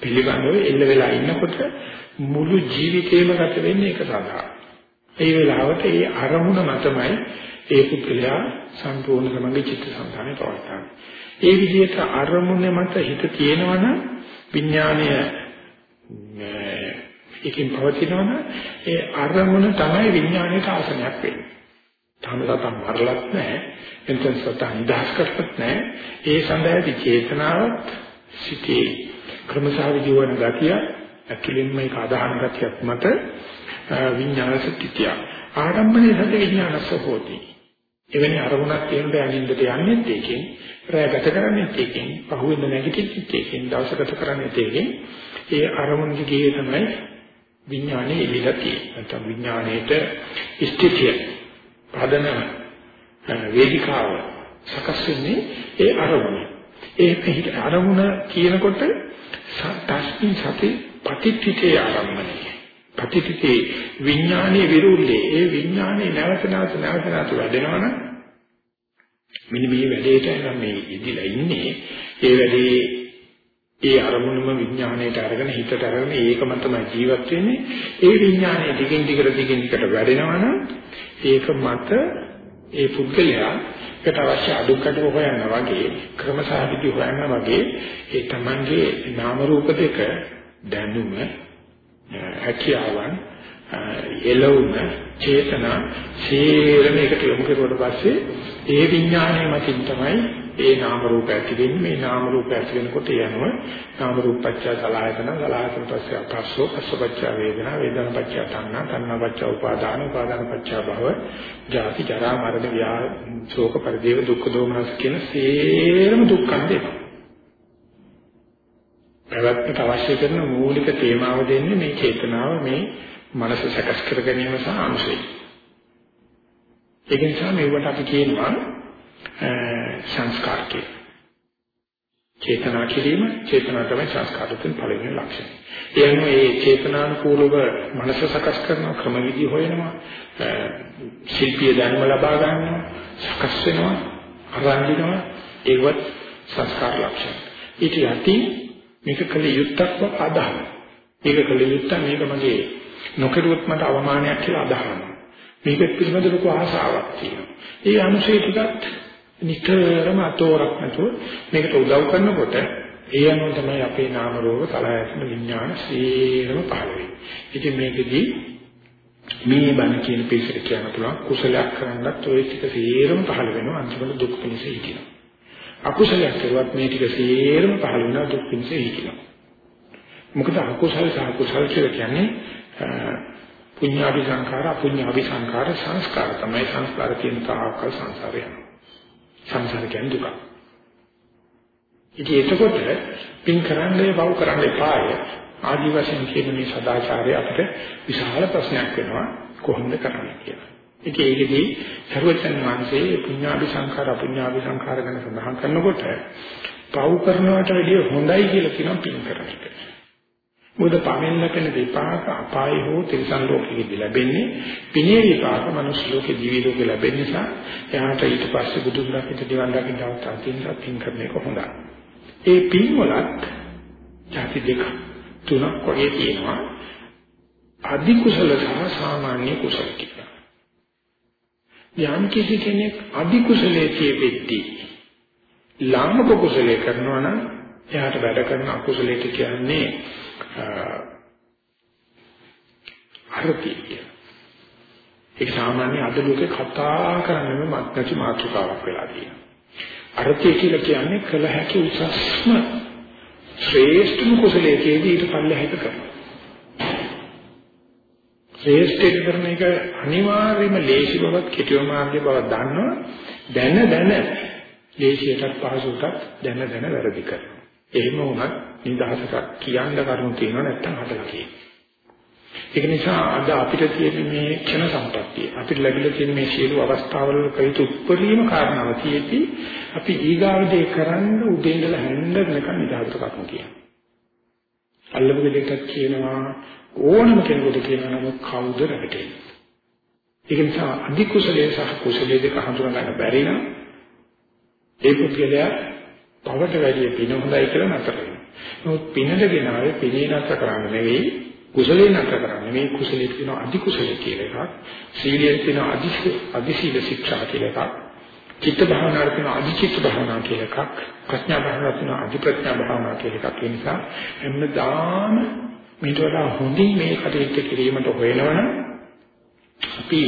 [SPEAKER 1] පිළිබඳව එල්ල වෙලා ඉන්නකොට මුළු ජීවිතේම ගත වෙන්නේ ඒක සඳහා. ඒ වෙලාවට ඒ අරමුණ මතමයි ඒ පුද්ගලයා සම්පූර්ණ තමගේ චිත්ත සංතානේ පවත්න්නේ. ඒ විදිහට අරමුණ මත හිත තියෙනවනම් විඥානය එකකින් පවතිනවනම් ඒ අරමුණ තමයි විඥානයට ආසනයක් වෙන්නේ. තාම සතන් මරලත් නැහැ. එතෙන් සතන් නිදහස් කරලත් නැහැ. ඒ සඳහාදී චේතනාවත් සිටේ ක්‍රමසාවිදි වන ගතිය ඇතුළින් මේක අදහන ගතියක් මත විඥාන සත්‍යය. ආරම්භනේ සති විඥානස්ස හෝති. එවැනි අරමුණක් තියෙන බැඳින්නට යන්නේ ඒකෙන් රැය ගත කරන්නේ ඒකෙන් පහුවෙන්ද නැගිටින්නේ ඒකෙන් දවස ගත කරන්නේ ඒකෙන් ඒ අරමුණ දිගේ තමයි විඥානේ එළිලා තියෙන්නේ. නැත්නම් විඥාණයට ස්ථිතිය පදනම වේදිකාව සකස් වෙන්නේ ඒ අරමුණ. ඒ පිට අරමුණ කියනකොට තස්මින් සති පටිච්චිතේ ආරම්භණය. පටිච්චිතේ විඥානයේ විරුද්ධේ ඒ විඥානේ නැවත නැවත නැවත නැවත වැඩෙනවනම් මෙන්න මේ වැඩේට නම් මේ ඉදිලා ඉන්නේ. ඒ වැඩේ ඒ අරමුණම විඥාණයට අරගෙන හිතට අරගෙන ඒකම තමයි ජීවත් වෙන්නේ. ඒ විඥානයේ දිගින් දිගට දිගින් දිගට වැඩෙනවනම් ඒක මත ඒ පුද්ගලයා ඒකට අවශ්‍ය අඩුක්කඩ හොයන්න වගේ ක්‍රමසාහිත්‍ය හොයන්න වගේ ඒ Tamange නාම රූප දෙක දැනුම හැකියාවන් එළවුම චේතනා සේරම එකට යොමු කරුවට පස්සේ ඒ විඥානයේ මතින් තමයි ඒ නාම රූප ඇති වෙන්නේ. මේ නාම රූප ඇති වෙනකොට යනව නාම රූප පත්‍ය සලආයතන සලආයතන පස්සේ අපස්සෝ පස්සපච්ච වේදනා වේදනා පත්‍ය තණ්හා තණ්හා පත්‍ය උපාදාන උපාදාන පත්‍ය භව ජාති ජරා මරණ ව්‍යා ශෝක පරිදේව දුක්ඛ දෝමනස් කියන සේරම දුක්ඛන් දෙනවා පැවැත්මට අවශ්‍ය කරන මූලික තේමාව දෙන්නේ මේ චේතනාව මේ මනස සකස් කර ගැනීම සහ අනුසය. ඒක නිසා මේවට අපි කියනවා සංස්කාර කියලා. චේතනා කිරීම චේතනා තමයි සංස්කාරයෙන් පළවෙනි ලක්ෂණය. ඒ අනුව මේ චේතනානුකූලව මනස සකස් කරන ක්‍රම විදි හොයනවා ශිල්පීය දැනුම ලබා ගන්නවා සකස් වෙනවා අරන්දිනවා ඒවත් සංස්කාර ලක්ෂණ. ඊට යටි මේක කළ යුත්තක් අදහන. මේක කළ යුත්ත මේක මගේ නොකරුවොත් මට අවමානයක් කියලා අදහනවා. මේක පිළිබඳ ලොකු ආසාවක් තියෙනවා. ඒ අනුශේ ටිකත් නිතරම අතෝරක් නැතුව මේකට උදව් කරනකොට ඒ අනුව තමයි අපේ නාම රෝග කලයන් විඥාන සීරම පහළ වෙන්නේ. ඉතින් මේකෙදී මේ බණ කියන පිළිසෙට කියන්න පුළුවන් කුසලයක් කරන්නත් ඔය ටික සීරම පහළ වෙනවා අන්තිමට දුක් පිණිස හිටිනවා. අකුසලයක් කරුවත් මේ ටික සීරම පහළ වෙනවා දුක් පිණිස හිටිනවා. මොකද අකුසල සහ කුසල කියලා කියන්නේ පුඤ්ඤාභි සංඛාර අපුඤ්ඤාභි සංඛාර සංස්කාර තමයි සංස්කාර කියන තාවකල් සංසාරය යනවා. සංසාර කියන්නේ දුක. ඉතින් එතකොට පින් කරන්නේ බව කරන්නේ පාය ආදි වශයෙන් කියන මේ සදාචාරය අපිට විශාල ප්‍රශ්නයක් වෙනවා කොහොමද කරන්නේ කියලා. ඒක ඒකෙදී සර්වචන් වහන්සේ පුඤ්ඤාභි සංඛාර අපුඤ්ඤාභි සංඛාර ගැන සඳහන් කරනකොට පව් කරනවට වැඩිය හොඳයි කියලා කියනවා පින් කරන එක. මොකද පවෙන් ලැබෙන විපාක අපාය හෝ තිරිසන් ලෝකෙදී ලැබෙන්නේ පිනේ විපාක මනුස්ස ලෝකේ දිවි ලෝකේ ලැබෙන නිසා එයාට ඊට පස්සේ බුදුන් දකින්න දිවන් දකින්න අවස්ථාවක් තියෙනවා පින් කරන එක හොඳයි. ඒ පින් වලත් ಜಾති දෙක තුනක් වගේ තියෙනවා. අධි කුසල සහ සාමාන්‍ය කුසල කියලා. යම් කිසි කෙනෙක් අධි කුසලයේ තියෙද්දී ලාමක කුසලයේ කරනවා නම් එයාට වැඩ කරන අකුසලයට කියන්නේ අරතිය කියලා. ඒක සාමාන්‍ය අද ලෝකේ කතා කරන්නේ මත්නචි මාතෘකාවක් වෙලා තියෙනවා. අරතිය කියලා කියන්නේ කළ හැකි උසස්ම ශ්‍රේෂ්ඨම කුසලයේදී ඊට පල්ලෙහාට කරනවා. ශ්‍රේෂ්ඨ කරන එක අනිවාර්යයෙන්ම ලේසි බවත් කෙටිව මාර්ගයේ බව දන්නවා. දැන දැන ලේසියටත් පහසුටත් දැන දැන වැරදි කරනවා. එහෙම වුණත් නිදහසක් කියන්න කරුණු තියෙනවා නැත්තම් හදලා කියනවා. ඒක නිසා අද අපිට තියෙන මේ ක්ෂණ සම්පත්තිය අපිට ලැබිලා තියෙන මේ සියලු අවස්ථාවල කයිතු උපරිම කාරණාව තියෙති අපි ඊගාවදී කරන්න උදේ ඉඳලා හැන්ද වෙනකන් නිදහසට කරුණු කියනවා. අල්ලපු දෙයක් කියනවා ඕනම කෙනෙකුට කියනවා නම් කවුද රැවටෙන්නේ. ඒක නිසා අධි කුසලයේ සහ කුසලයේ දෙක හඳුනා ගන්න බැරි නම් ඒ පුද්ගලයා පවට වැඩි පින හොඳයි කියලා නතර වෙනවා. නමුත් පිනද ගෙනාවේ පිනේ නතර කරන්න නෙවෙයි කුසලේ නතර කරන්න. මේ කුසලේ කියන අධි කුසලේ කියලා එකක්. සීලයේ කියන අධි අධි සීල ශික්ෂා කියලා එකක්. චිත්ත භාවනාවේ කියන අධි චිත්ත භාවනා කියලා එකක්. ප්‍රඥා භාවනාවේ කියන අධි ප්‍රඥා භාවනා කියලා එකක්. ඒ නිසා හැමදාම මේට වඩා හොඳින් මේ කටයුත්ත කිරීමට හොයනවනම් අපි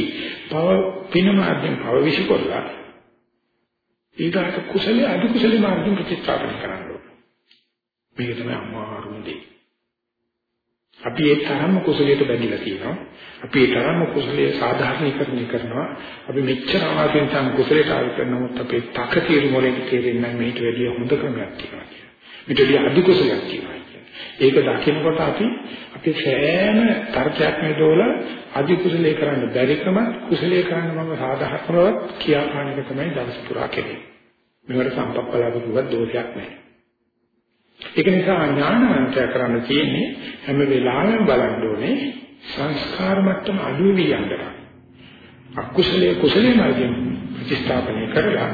[SPEAKER 1] පව පින මාර්ගයෙන් පව විශ්කොල්ලා ඊගාට කුසලයේ අධි කුසලයේ මාර්ගයෙන් ප්‍රතිස්ථාපන කරන්න ඕනේ. මේක තමයි අමාරුම දේ. අපි ඒ තරම්ම කුසලයට බැඳිලා තියෙනවා. අපි ඒ තරම්ම කුසලයේ සාධාරණීකරණය කරනවා. අපි මෙච්චර ආසෙන් තම කුසලයට ආවි කරනමුත් අපේ තක తీරු මොලේ තේරෙන්නේ මේට වැඩිය හොඳ ක්‍රමයක් තියෙනවා. මේට වැඩිය අධි කුසලයක් තියෙනවා. ඒක දකිනකොට අපි අපි සෑම තර්කයක් නේදෝල අධි කුසලයේ කරන්න බැරිකම කුසලයේ කරන්න මම සාධාරණව කියා පාන එක තමයි දවස පුරා කෙරේ. මේවට සම්පප්පලාව දුවත් දෝෂයක් නැහැ. ඒක නිසා ඥානවන්තය කරන්න තියෙන්නේ හැම වෙලාවෙම බලන්න ඕනේ සංස්කාර මට්ටම අඩු වී යනවා. අකුසලයේ කුසලයේ මාර්ගයෙන් ප්‍රතිස්ථාපනය කරලා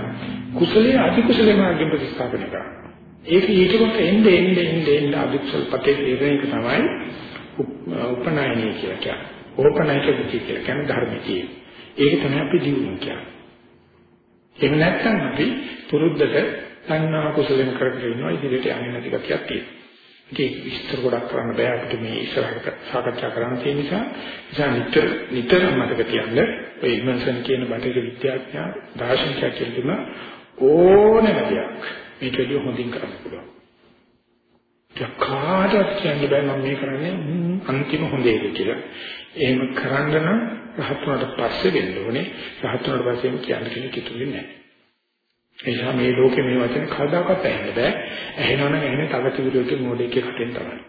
[SPEAKER 1] කුසලයේ අධි කුසලයේ මාර්ගයෙන් ප්‍රතිස්ථාපනය කරනවා. ඒක ඊටකොට එන්නේ එන්නේ එන්නේ එන්නේ අධික්ෂල් පතේ තේරෙන එක තමයි උපනායනය කියලා කියන්නේ. ඕපනායක විචි කියලා කියන්නේ ධර්මතිය. ඒක තමයි අපි දියුණු කියන්නේ. එහෙම නැත්නම් අපි පුරුද්දට සංනා කුසලෙන් කරගෙන ඉන්නවා ඉදිරියට යන්නේ නැති කතියක් තියෙනවා. ඒක විස්තර ගොඩක් කරන්න බෑ අපිට මේ ඉස්සරහට සාකච්ඡා කරන්න තියෙන නිසා නිසා නිතර නිතරම මතක තියන්න ඔය ඉමන්සන් කියන බටහිර විද්‍යාඥයා දාර්ශනිකයා කියන ඕනෑම දෙයක් මේක වැඩිය හොඳින් කරන්න පුළුවන්. කාටවත් කියන්න බෑ මම මේ කරන්නේ අන්තිම හොඳ එක කියලා. එහෙම කරන්න නම් රහත් වුණාට පස්සේ වෙන්න ඕනේ. රහත් වුණාට පස්සේ කියන්න කෙනෙක් ඉතුරු නැහැ. ඒ නිසා මේ ලෝකේ මේ වචන කවදාකවත් ඇහෙන්න බෑ. ඇහෙනවනම් ඇහෙන්නේ තව තිබුණේ මොඩේකේ කටෙන් තමයි.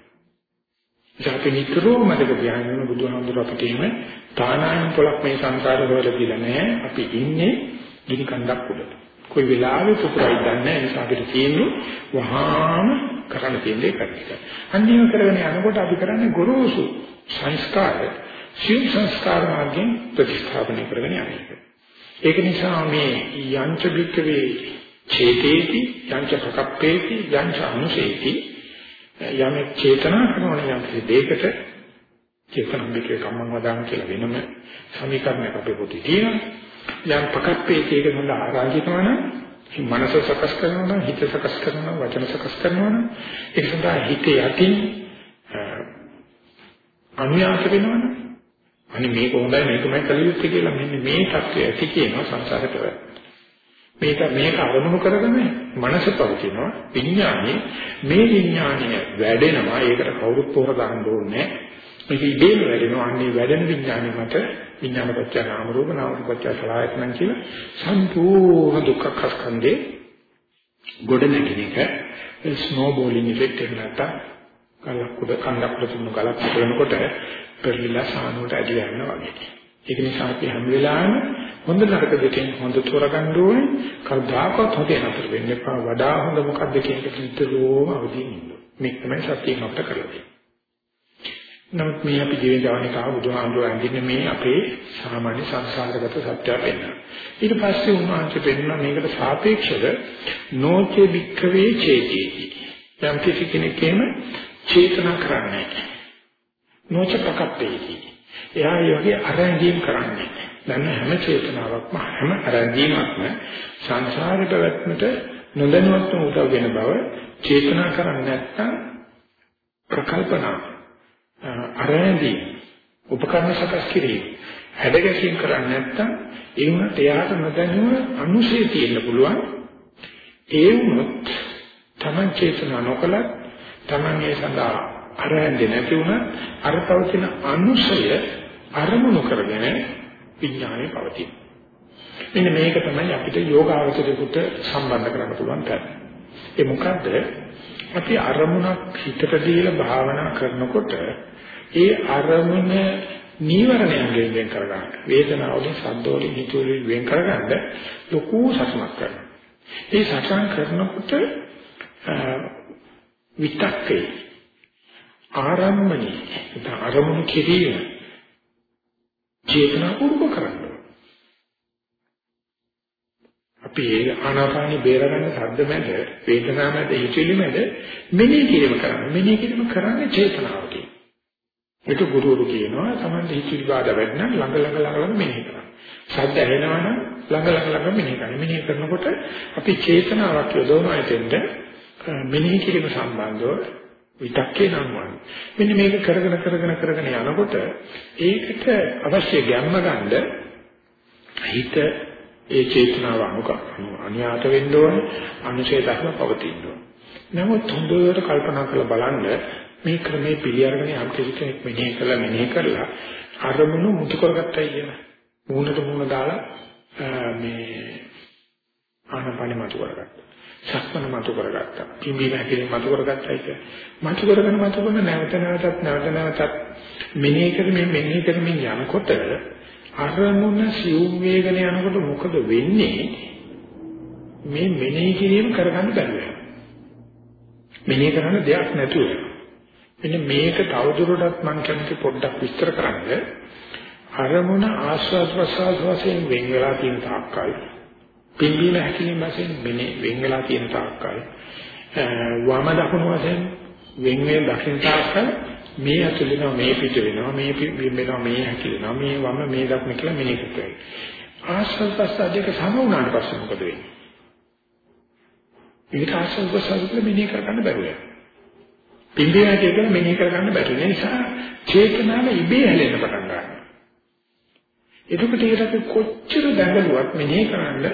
[SPEAKER 1] ජාති නිතරම මතක තියාගන්න බුදුහාමුදුර අපිට එහෙම තානායම් පොලක් මේ සංසාරේ වල කියලා නෑ. අපි ඉන්නේ ගිනි කන්දක් උඩ. කොයි වෙලාවෙ පුපුරයි දන්නේ ඒ නිසා අපිට තියෙන්නේ වහාම කරන්න තියෙන දේ කරන්න. අන්තිම කරගෙන යනකොට අපි කරන්නේ ගොරෝසු සංස්කාර සියුම් සංස්කාර මාර්ගයෙන් ප්‍රතිස්ථාපනය කරගෙන යන්නේ. ඒක නිසා මේ යංච වික්කවේ චේතේති යංච ප්‍රකප්පේති යංච අනුසේති යම චේතනා කරන යම් දෙයකට චේතනම්බිකේ කම්මං වදාන කියලා වෙනම සමීකරණයක් අපේ පොතේ තියෙනවා. යම් ප්‍රකප්පේ ඒක සඳහා ආරාජිතව නම් මනස සකස් කරනවා නම් හිත සකස් කරනවා වචන සකස් කරනවා නම් ඒක සඳහා හිත යටින් අනුයාස වෙනවනම් අනේ මේක හොඳයි මේකමයි කළ යුත්තේ කියලා මෙන්න මේ தත්ත්වය ඇති කියනවා සංසාරේ පැවැත්. මේක මේක අරමුණු කරගෙන මනස පවතිනවා විඥානේ මේ විඥානය වැඩෙනවා ඒකට කවුරුත් පොර ගන්න ඕනේ මේක ඉබේම වැඩෙනවා අන්නේ වැඩෙන විඥානේ මත විඥාන පත්‍ය නාම රූප නාම පත්‍ය සලආයතන කියලා සම්පූර්ණ දුක්ඛ ස්කන්ධේ ගොඩ නැගින එක ස්නෝබෝලින් ඉෆෙක්ට් එක නැත්නම් ගලක් උඩ කන්දක් උඩ තුන ගලක් උඩනකොට පෙරලිලා සානුවට ඇදලා යනවා වගේ. ඒක නිසා අපි හැම වෙලාවෙම හොඳ නරක දෙකෙන් හොඳ තෝරගන්න ඕනේ. කවදාකවත් හොදේ නතර වෙන්න එපා. වඩා හොඳ මොකක්ද කියන එක නිතරම අවදීන් ඉන්න. මේක තමයි සත්‍යයෙන් අපට කරලා තියෙන්නේ. නමුත් මේ අපි ජීවිත ගානිකාව බුදුහාමුදුරුවෝ අඳින්නේ මේ අපේ සාමාන්‍ය සංසාරගත සත්‍යය වෙන්න. ඊට පස්සේ උන්වහන්සේ පෙන්නන මේකට සාපේක්ෂව නොචේ වික්කවේ චේතීති. යම් කිසි කෙනෙක්ගේම චේතනා කරන්නේ නොච පකප්පේති. එයා ඒ වගේ අරැඳීම් කරන්නේ. දැන් හැම චේතනාවක්ම හැම අරැඳීමක්ම සංසාරේ පැවැත්මට නොදැනුවත්වම උදව් වෙන බව චේතනා කරන්නේ නැත්නම් ප්‍රකල්පනා අරැඳී උපකරණ සකස් කිරීම හැඩගැසීම් කරන්නේ නැත්නම් ඒ වුණත් එයාට නොදැනුව අනුශේ තියෙන්න පුළුවන් ඒ වුණොත් Taman චේතනා නොකලත් Taman ඒ සඳහා අරැඳෙන්නේ නැති වුණත් අර පවතින අනුශය අරමුණු කරගෙන විඥානය පවතින. මෙන්න මේක තමයි අපිට යෝගාවචරයට සම්බන්ධ කරන්න පුළුවන් තැන. ඒ මොකද්ද? අපි අරමුණක් හිතට දීලා භාවනා කරනකොට ඒ අරමුණ නීවරණයෙන් වෙන් කරගන්න. වේදනාවලින්, සද්දවලින්, හිතවලින් වෙන් කරගන්න ලොකු සසමක් කරනවා. මේ සසන් කරනකොට විතක්කේ ආරම්මණي අරමුණු කිරීම චේතනා පූර්වක කරන්න. අපි ඒ ආනාපානි බේරගන්න ශබ්ද මැද වේදනා මැද හිතෙලි මැද මෙනෙහි කිරීම කරන්නේ. මෙනෙහි කිරීම කරන්නේ චේතනාවකින්. ඒක ගුරුවරු කියනවා තමයි හිතවිලි බාධා වැඩි නම් ළඟ ළඟ ළඟ මෙනෙහි කරන්න. ශබ්ද ඇහෙනවා නම් ළඟ ළඟ ළඟ මෙනෙහි කරන්න. මෙනෙහි කරනකොට අපි චේතනාවක් යොදවනවා එතෙන්ට මෙනෙහි කිරීම සම්බන්ධව විතක්කේ නම් වань. මෙන්න මේක කරගෙන කරගෙන කරගෙන යනකොට ඒකට අවශ්‍ය ගැම්ම ගන්න හිත ඒ චේතනාව අනුක අනියාත වෙන්න ඕනේ අනුශේ ධර්ම පවතින්න ඕනේ. නමුත් හොඳට කල්පනා කරලා බලන්න මේ ක්‍රමේ පිළිඅරගෙන යම් කෙනෙක් මෙනෙහි කළා මෙනෙහි කරලා අරමුණු මුතු කරගත්තයි කියන මූණට මූණ දාලා මේ ආනපන මතු කරගත්තා. සක්මන මතු කරගත්තා. පිම්බීම හැකිලින් මතු කරගත්තයි කිය. මතු කරගෙන මතු කරන නැවත නැවතත් නැවත නැවතත් මෙනෙහි කරමින් මෙනෙහි කරමින් යනකොට අරමුණ සිවුම් වේගන යනකොට මොකද වෙන්නේ? මේ මෙනෙහි කිරීම කරගන්න බැහැ. මෙනෙහි කරන්න දෙයක් නැතුව. මෙන්න මේක තවදුරටත් මම කැමති පොඩ්ඩක් විස්තර කරන්න. අරමුණ ආස්වාද ප්‍රසආස වශයෙන් වෙන් වෙලා තියෙන තාක්කල් පිළිබින හැකිලින් වශයෙන් මෙනේ වෙන් වෙලා තියෙන තාක්කල් වම දකුණු වශයෙන් වෙන් වෙන දකින්න තාක්කල් මේ ඇතුළ වෙනවා මේ පිට වෙනවා මේ වෙනවා මේ හැකිලෙනවා මේ වම මේ දකුණ කියලා මෙනෙහි කරතයි ආශ්‍රව ප්‍රසාදයක සම වුණාට පස්සේ මොකද වෙන්නේ? ඒක ආශ්‍රව ප්‍රසාදයක මෙනෙහි කරගන්න බැරුව යනවා. පින්දියා කියන මෙනෙහි කරගන්න බැරි නිසා චේතනාව ඉබේ හැලෙන්න පටන් ගන්නවා. එතකොට ඒකට කොච්චර දැඟලුවත් මෙනෙහි කරන්න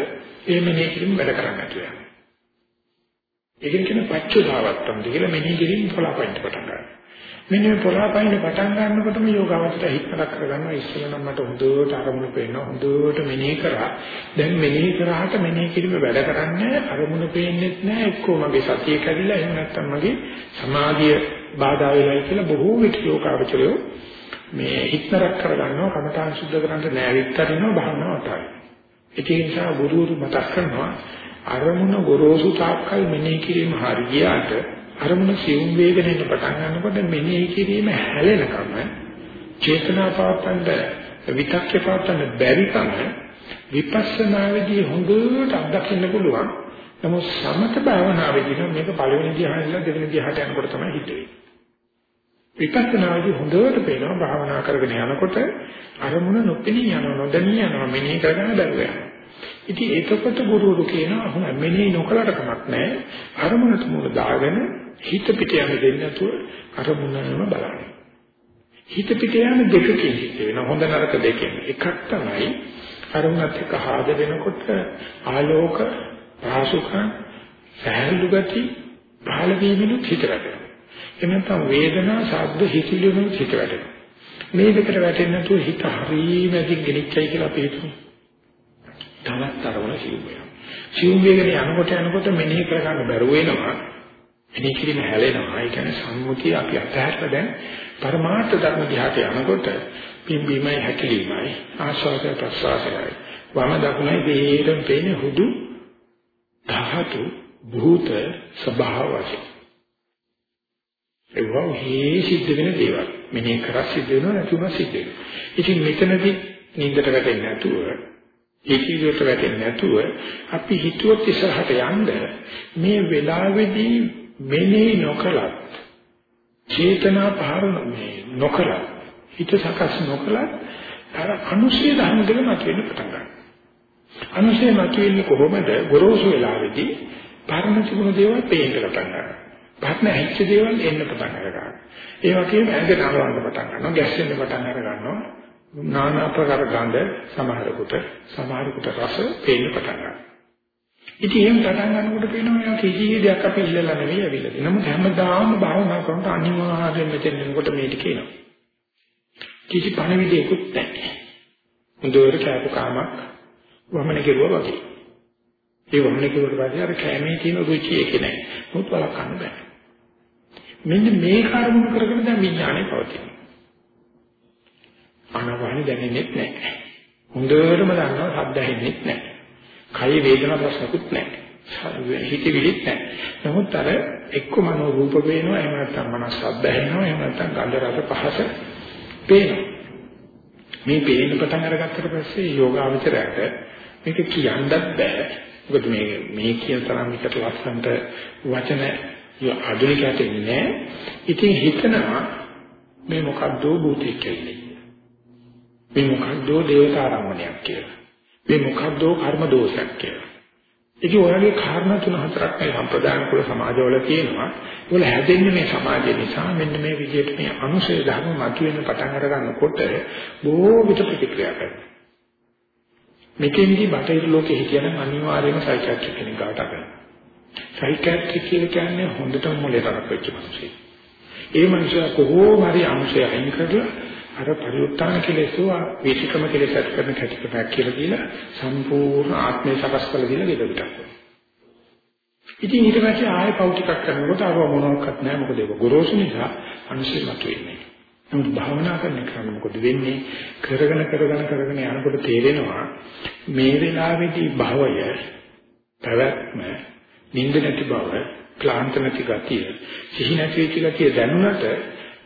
[SPEAKER 1] ඒ මෙනෙහි කිරීම වැඩ කරන්නේ නැතුව යනවා. ඒකෙන් කියන පච්චුදාවත්තම් කියලා මෙනෙහි කිරීම පොළාපයින්ට පටන් ගන්නවා. මෙන්න මේ පොළාපයින් පටන් ගන්නකොටම යෝගාවචරය හිතනක් කරගන්නවා. ඉස්සෙල්ලා නම් මට හොඳට අරමුණු පේනවා හොඳට මෙනෙහි කරා. දැන් මෙනෙහි කරාට මෙනෙහි කිරීම වැඩ කරන්නේ අරමුණු පේන්නේ නැහැ. එක්කෝ මගේ සතිය කැඩිලා එහෙම නැත්නම් මගේ සමාධිය බාධා වෙලා කියලා බොහෝ විට යෝගාවචරය මේ හිතනක් කරගන්නවා. කමඨාන් සුද්ධ කරන්න නෑවිත් අරිනවා භාවනාව අතයි ඒ නිසා ගුරුවරු මතක් කරනවා අරමුණ ගොරෝසු තාක්කල් මෙනෙහි කිරීම හරියට අරමුණ සිවුම් වේගන එන්න පටන් ගන්නකොට මෙනෙහි කිරීම හැලෙනකම චේතනා පවත්තන්න විතක්කේ පවත්තන්න බැරිකම විපස්සනාවේදී හොඳට අත්දකින්න පුළුවන්. නමුත් සමත භාවනාවේදී මේක පළවෙනි ධ්‍යානෙ දෙවෙනි ධ්‍යානට යනකොට තමයි හිතෙන්නේ. විපස්සනාවේදී හොඳට පේනවා භාවනා කරගෙන යනකොට අරමුණ නොපෙනී යනවා නොදැනී යනවා මෙනෙහි කරගන්න බැරුව යනවා. ඉතින් ඒකකට ගුරුවරු කියනවා අහුන මෙනෙහි නොකලට කමක් නැහැ. අරමුණට මුල දාගෙන හිත පිට යන්න දෙන්නේ නැතුව අරමුණම බලන්න. හිත පිට යන දෙකකින් හිත වෙන හොඳ නරක දෙකෙන් එකක් තමයි අරමුණත් එක්ක ආද වෙනකොට ආලෝක රාසුක සහැල්ලු ගති පහළ වීමලු හිත වැටෙනවා. එනතම් වේදනා ශබ්ද හිතිලිනු හිත වැටෙනවා. මේ දෙකට වැටෙන්නේ නැතුව හිත හරීමකින් ගෙනිච්චයි කියලා අපි හිතමු. තවත් අරමුණ සිව් වෙනවා. සිව් වේගනේ යනකොට යනකොට මෙනෙහි කරගන්න බැරුව වෙනවා. එනි කිරීම හැලෙනවා. ඒ කියන්නේ සම්මුතිය අපි අතහැරලා දැන් පරමාර්ථ ධර්ම දිහාට යනකොට පිම්බීමයි හැකිලීමයි ආස්වාද ප්‍රසවාසයයි වම දකුණයි බේරම් පේන හුදු ධාතු භූත ස්වභාව වශයෙන්. ඒවා හේ සිද්ධ වෙන දේවල්. මෙනේ කරා සිද්ධ වෙනවා නැතුව සිද්ධ වෙනවා. ඉතින් මෙතනදී නින්දට වැටෙන්නේ නැතුව ඒකීකට වැටෙන්නේ නැතුව අපි හිතුවොත් ඉස්සරහට යන්න මේ වෙලාවේදී මෙනේ නොකලත් චේතනා පාරණ මේ නොකලත් හිත සකස් නොකලත් අර අනුශේ ධර්ම දෙක මතුවෙන්න පටන් ගන්නවා. අනුශේ මතුවෙන්නේ කොහොමද? ගොරෝසු වෙලාවේදී පරණ තිබුණු දේවල් පේන්න පටන් ගන්නවා. පරණ ඇච්ච දේවල් එන්න පටන් ගන්නවා. ඒ වගේම ඇඟ නරවන්න පටන් ගන්නවා. ගැස්සෙන්න පටන් අර ගන්නවා. নানা ආකාර ගඳ සමහරකට සමහරකට රස පේන්න පටන් ගන්නවා. ඉතින් එහෙම පටන් ගන්නකොට පේනවා යා කිසි දෙයක් අපි ඉල්ලලා නෙවෙයි ඇවිල්ලා. නමුත් හැමදාම භාවනා කරනකොට අනිවාර්යයෙන් මෙතෙන් එනකොට මේක කියනවා. කිසි පණවිඩයක්වත් නැහැ. හොඳට කෑපු කාමක් වමන කෙරුවා වගේ. ඒ වමන කෙරුවට පස්සේ අර කෑමේ තියෙන රුචිය ඒක නැහැ. මොකද වළක්වන්න බෑ. මෙන්න මේ කාරණු කරගෙන දැන් විඥානය පවතිනවා. අනවහන දැනෙන්නේ නැහැ. හොඳටම දන්නවා ශබ්ද ඇහෙන්නේ නැහැ. කය වේදනා ප්‍රශ්නකුත් නැහැ. හිතවිලිත් නැහැ. නමුත් අර එක්ක මනෝ රූප පේනවා එහෙම නැත්නම් මනස ශබ්ද ඇහෙනවා එහෙම නැත්නම් ගන්ධ රස පහස පේනවා. මේ පේන පටන් අරගත්තට පස්සේ යෝගාවචරයට මේක කියන්නත් බෑ. මොකද මේ මේ කියන තරම් විකට ලස්සනට වචන ආධුනිකයට ඉන්නේ ඉතින් හිතනවා මේ මොකද්ද භූතයක් කියන්නේ. මේ මොකද්ද දේවතාරම්මණයක් කියලා. මේ මොකද්ද කර්ම දෝෂයක් කියලා. ඉතින් ඔයගේ කාරණා තුන හතරක් මේ සම්ප්‍රදාන කුල සමාජවල තියෙනවා. ඒවල හැදෙන්නේ මේ සමාජය නිසා මෙන්න මේ විදිහට මේ අනුශේ ධර්ම මතුවෙන පටන් අර ගන්නකොට බොහෝ විට ප්‍රතික්‍රියා කරනවා. මෙතෙන්දී බටහිර ලෝකෙ හිටියනම් අනිවාර්යයෙන්ම සයිකියාට්‍රික් කෙනෙක් ගාවට අගනවා. සයිකියාට්‍රික් කියන්නේ හොඳටම මොලේ තරක් වෙච්ච මිනිහෙක්. ඒ මිනිසා කොහොම හරි අනුශය අයින් කරලා අර පරිඋත්තාන කෙලෙසෝ වේශිකම කෙලෙස ඇති කරන කැටිකමක් කියලා දීලා සම්පූර්ණ ආත්මය සකස් කරලා දීලා ගෙදරට. ඉතින් ඊට පස්සේ ආයෙ පව් ටිකක් කරනකොට අර මොනවත් නැහැ මොකද ඒක ගොරෝසු නිසා අනුශය මතුවෙන්නේ. නමුත් භාවනා කරන ක්‍රම මොකද වෙන්නේ කරගෙන කරගෙන කරගෙන යනකොට තේරෙනවා මේ වෙලාවේදී භවය පැවැත්ම නිින්ද නැති බව ක්ලාන්ත නැති ගතිය සිහි නැති වෙච්ච ගතිය දැනුණට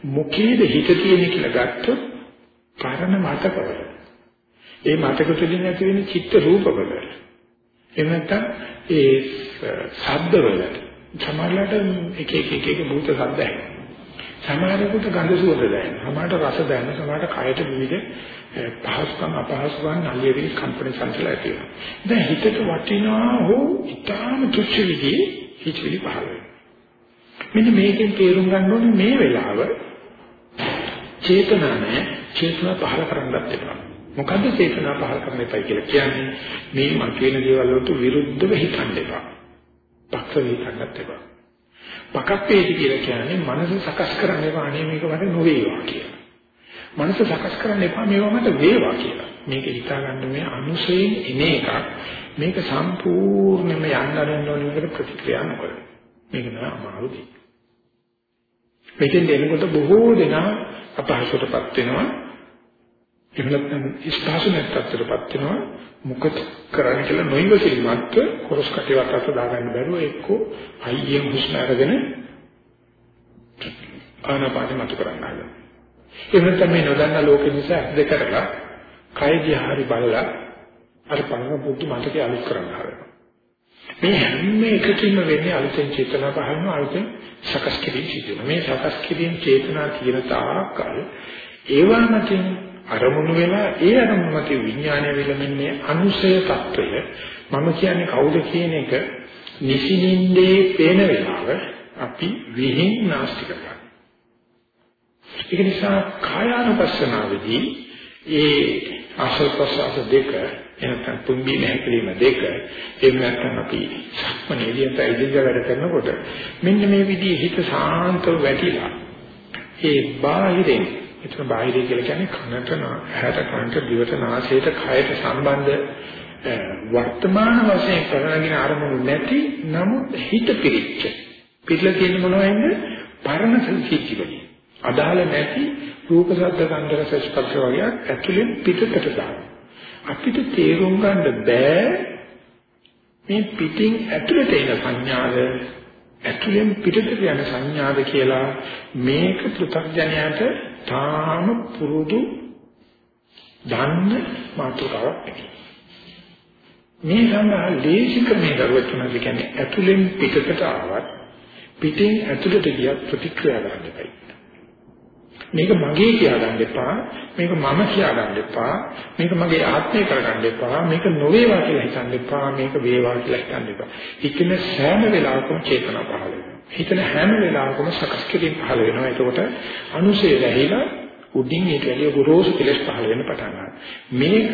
[SPEAKER 1] මොකේද හිත තියෙන්නේ කියලා ගත්තොත් පරණ මතකවල. ඒ මතක තුලින් ඇති වෙන චිත්ත රූපවල. එහෙම නැත්නම් ඒ ශබ්දවල සමහරවිට එක එක එක එක භූත ශබ්ද ඇහෙනවා. සමහරකට ගඳ සුවඳ දැනෙනවා. සමහරට රස දැනෙනවා. සමහරට කයට විවිධ පහසුකම් අපහසුකම් නලියවිලි කම්පන සංකල ඇති වෙනවා. දැන් හිතට වටිනා හෝ ඊටාම තුච්ච විදිහේ හිතවිලි පහළ වෙනවා. මෙන්න මේකෙන් තේරුම් ගන්න ඕනේ මේ වෙලාව චේතනා නැහැ චේතනා පහල කරන්නත් එපා. මොකද්ද චේතනා පහල කරන්න එපා කියලා කියන්නේ? මේ මතුවෙන දේවල් වලට විරුද්ධව හිතන්න එපා. පක්ෂ හිතන්නත් එපා. පකප්පේටි කියලා කියන්නේ මනස සකස් කරන්න එපා අනේ මේක මට නොවේවා කියලා. මනස සකස් කරන්න එපා මේවා මට වේවා කියලා. මේක හිතා ගන්න මේ අනුසයෙන් එන එකක්. මේක සම්පූර්ණයෙන්ම යන්න අරින්න ඕන එකට ප්‍රතික්‍රියා නොකර මේක නම අමාරු දෙයක්. මෙතෙන් එනකොට බොහෝ දෙනා අපහසුටපත් වෙනවා. එහෙම නැත්නම් ස්පාසු නැත්තටපත් වෙනවා. මොකද කරන්නේ කියලා නොයිවසිලිමත් කොරස් කටේවත් අත දාගන්න බැරුව එක්කෝ අයියෙන් හුස්ම අරගෙන ආනාපානෙ මත කරන්න හදනවා. එහෙම නැත්නම් මේ නොදන්නා ලෝකෙ නිසා දෙක කරලා කය දිහා හරි බලලා අර පරම බුද්ධ මතකේ අලුත් කරන්න හදනවා. මේ හැම එකකින්ම වෙන්නේ අලුතෙන් චේතනා පහළම අලුතෙන් සකස් කිරීම සිදු වෙනවා. මේ සකස් කිරීම චේතනා කියන තාකල් ඒවා මතින් අරමුණු වෙලා ඒ අරමුණු මත විඥානය වෙලමන්නේ අනුසය తত্ত্বය. මම කියන්නේ කවුද කියන එක නිසින්ින්දේ පේන වෙලාව අපි විහිං නාස්තික කරනවා. ඒක නිසා කායානුපස්සනාවේදී ඒ ආශ්‍රව ප්‍රසආස දෙක එනකන් තුන්බීම හැකලීම දෙක එහෙම නැත්නම් අපි සක්මනේදීට ඉදිරියට වැඩ කරනකොට මෙන්න මේ විදිහේ හිත සාන්තව වැටිලා ඒ බාහිරින් එතන බාහිරය කියලා කියන්නේ කනට ඇහැට කනට දිවට නාසයට කයට සම්බන්ධ වර්තමාන වශයෙන් කරගෙන ආරමුණු නැති නමුත් හිත පිරිච්ච පිටලා තියෙන මොනවයින්ද? පරණ සංකීර්ති වලින්. අදාළ නැති රූප ශබ්ද ගන්ධ රස ස්පර්ශ වගේ ඇතුලෙන් පිටතට දාන. අපිට තේරුම් ගන්න බෑ මේ පිටින් ඇතුළට එන සංඥාද ඇතුලෙන් පිටතට යන සංඥාද කියලා මේක පෘථග්ජනයාට තාම පුරුදු දන්න මාතෘකාවක් නෙවෙයි. මේ සඳහා ලේසික මේ දරුවචනද කියන්නේ ඇතුලෙන් පිටතට ආවත් පිටින් ඇතුලට ගියත් ප්‍රතික්‍රියා කරන්න එපයි. මේක මගේ කියලා ගන්න එපා මේක මම කියලා ගන්න එපා මේක මගේ ආත්මය කරගන්න එපා මේක නොවේවා කියලා හිතන්න එපා මේක වේවා කියලා හිතන්න එපා. හිතන සෑම වෙලාවකම චේතනා පහළ වෙනවා. හිතන හැම වෙලාවකම සකස් කිරීම පහළ වෙනවා. එතකොට අනුසය වැහිලා උඩින් ඊට වැඩිය ගොරෝසු කෙලස් පහළ වෙන්න පටන් ගන්නවා. මේක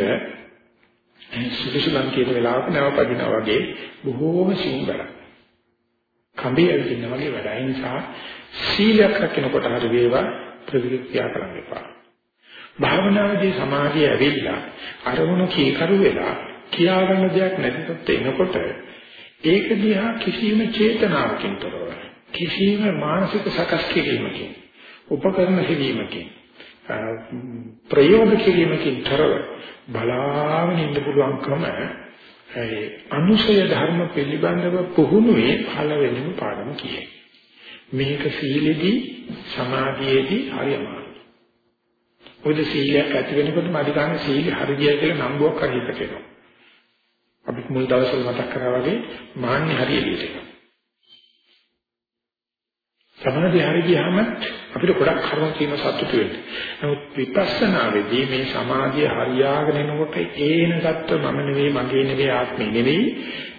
[SPEAKER 1] සුදුසුලම් කියන වෙලාවක නැවපදිනා වගේ බොහෝම සිංගරක් කඹේ ඇවිදින්න වගේ වැඩ. ඒ නිසා සීලයක් රකින්නකොට හරි වේවා. ප්‍රතික්‍රියා කරන්න එපා. භාවනාවේදී සමාධිය ඇවිල්ලා අරමුණු කීකරු වෙලා කියාගන්න දෙයක් නැතිවත් එනකොට ඒක දිහා කිසිම චේතනාවකින් තොරව කිසිම මානසික සකස් කිරීමකින් උපකරණ හිවීමකින් ප්‍රයෝග කිරීමකින් තොරව බලාගෙන ඉන්න පුළුවන්කම ඒ අනුසය ධර්ම පිළිබඳව පුහුණුවේ පළවෙනිම පාඩම කියයි. මේක සීලෙදී සමාධියේදී හරි අමාරුයි. මොකද සීලයක් ඇති වෙනකොට මඩ ගන්න සීල හරියයි කියලා නම්බුවක් හරි එකට එනවා. අපි මුල් දවස්වල මතක් කරා වගේ මාන්නේ හරිය එළියට එනවා. සමාධිය හරි ගියාම අපිට ගොඩක් කර්ම කියන සතුටු වෙන්නේ. නමුත් විපස්සනාවේදී මේ සමාධිය හරියාගෙන එනකොට ඒන ගත්ත මම නෙවෙයි මගේ නෙවෙයි ආත්මේ නෙවෙයි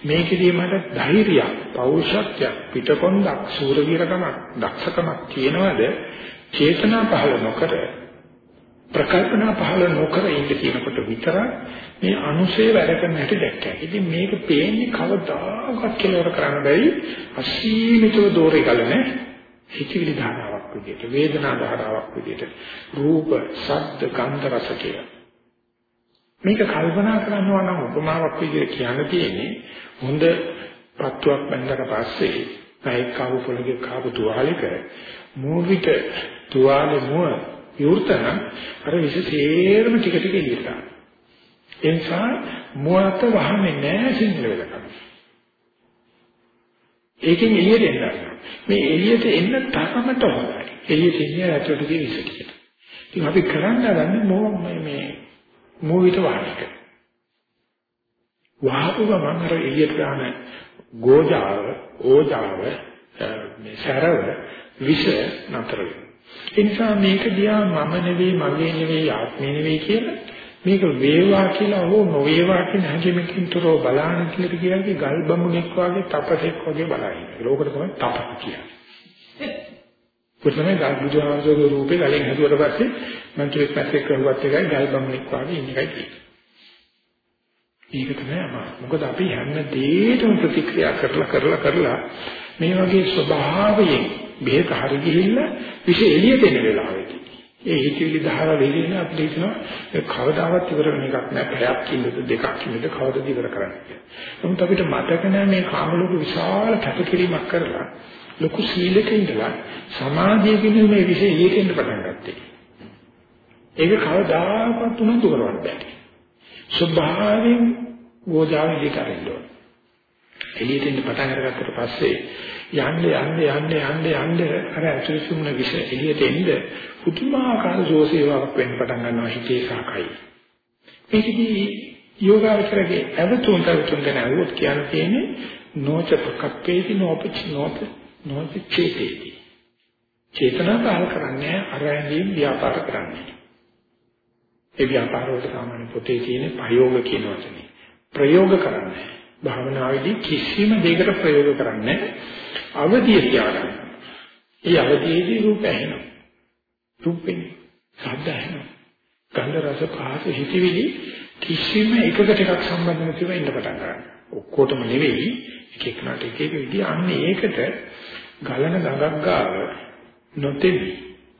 [SPEAKER 1] මේකෙදී මට ධෛර්යයක්, පෞරුෂත්වයක්, පිටකොන්දක්, සූරවීරකමක්, දක්ෂකමක් කියනවාද චේතනා පහළ නොකර ප්‍රකල්පනා පහළ නොකර ඉන්න කියනකොට විතර මේ අනුශේ වැඩ කරන හැටි දැක්කා. ඉතින් මේක පේන්නේ කවදාකවත් කෙලවර කරන්න බැරි අසීමිතව දෝරේ ගලන හිතවිලි ධාරාවක් විදිහට වේදනා ධාරාවක් විදිහට රූප, ශබ්ද, ගන්ධ රස කියලා. මේක කල්පනා කරනවා නම් උපමාවක් විදිහට කියන්න තියෙන්නේ හොඳ පත්තුවක් බඳලා පස්සේ පැයක් කාපු පොළගේ කාපු තුවාලෙක මූවිත තුවාලෙ මුව යූර්තන අර විශේෂයෙන්ම ටික ටික ඉලියට. ඒ නිසා මුවට වහන්නේ නැහැ සිංහල වෙලකම. ඒකෙන් එළියට එන්න මේ එළියට එන්න තරමට හොඳයි. එළියට එන්නේ ඇතුළට ගිය විස කියලා. ඉතින් අපි කරන්න ගන්නේ මො මේ මූවිත වහනක. වහපු ගමන් අර එළියට ගන්න ගෝජාව, ඕජාව, මේ සරව විෂ නතර වෙනවා. ඒ නිසා මේක දිහා මම නෙවෙයි, මගේ නෙවෙයි, ආත්මේ නෙවෙයි කියලා මේක වේවා කියලා හෝ නොවේවා කියන හැඟීමකින් තොරව බලාන කියලා කියන්නේ ගල් බඹුණෙක් වගේ තපසෙක් වගේ බලائیں. ඒකට තමයි තපස කියන්නේ. කොතනද ගල් බුදුහාමුදුරුවෝ රූපේ ගලෙන් හදුවට පස්සේ මන්ත්‍රෙක් පැත්තේ කරුවත් එකයි ගල් බඹුණෙක් වගේ ඉන්න එකයි තියෙන්නේ. ඒක තමයි අමාරු. මොකද අපි හැම දෙයකටම ප්‍රතික්‍රියා කරලා කරලා කරලා මේ වගේ ස්වභාවයෙන් බෙහෙත හරි ගිහිල්ලා විශේෂ එළියට එන වෙලාවෙදී ඒ හිතවිලි දහර වෙලින අපිට හිතනවා කවදාවත් ඉවර වෙන එකක් නෑ පැයක් කින්නද දෙකක් කින්නද කවදද ඉවර කරන්නේ නමුත් අපිට මතක නෑ මේ කාම ලෝක විශාල කැපකිරීමක් කරලා ලොකු සීලක ඉඳලා සමාධියකින් මේ විශේෂ ඊටෙන් පටන් ගත්තේ. ඒක කවදාකවත් උනන්දු කරවන්න බෑ. ස්වභාවයෙන් ගෝජාවෙලි කරන්න ඕන. එළියට එන්න පටන් අරගත්තට පස්සේ යන්න යන්න යන්න යන්න යන්න අර ඇතුළේ විෂ එළියට එන්න පුදුමාකාර ජෝසේවාවක් වෙන්න පටන් ගන්නවා හිතේ සාකයි. මේකදී යෝගාවචරගේ අවතුන් තවතුන් ගැන අහුවොත් කියන්න තියෙන්නේ නොච ප්‍රකප්පේති නොපච නොප නොච චේතේති. චේතනා පහල කරන්නේ අරයන්දීන් ව්‍යාපාර කරන්නේ. ඒ ව්‍යාපාර වලට සාමාන්‍ය පොතේ තියෙන ප්‍රයෝග කියන වචනේ. ප්‍රයෝග කරන්නේ භාවනාවේදී කිසිම දෙයකට ප්‍රයෝග කරන්නේ අවදිය තියාගන්න. ඒ අවදියේදී රූප ඇහෙනවා. රූපෙන් ශබ්ද ඇහෙනවා. ගන්ධ රස පහස හිතවිලි කිසිම එකකට එකක් සම්බන්ධ නැතිව ඉන්න පටන් ගන්නවා. ඔක්කොටම නෙවෙයි එක එකනට එක එක විදිහ අන්නේ ඒකට ගලන ගඟක් ගාව නොතෙවි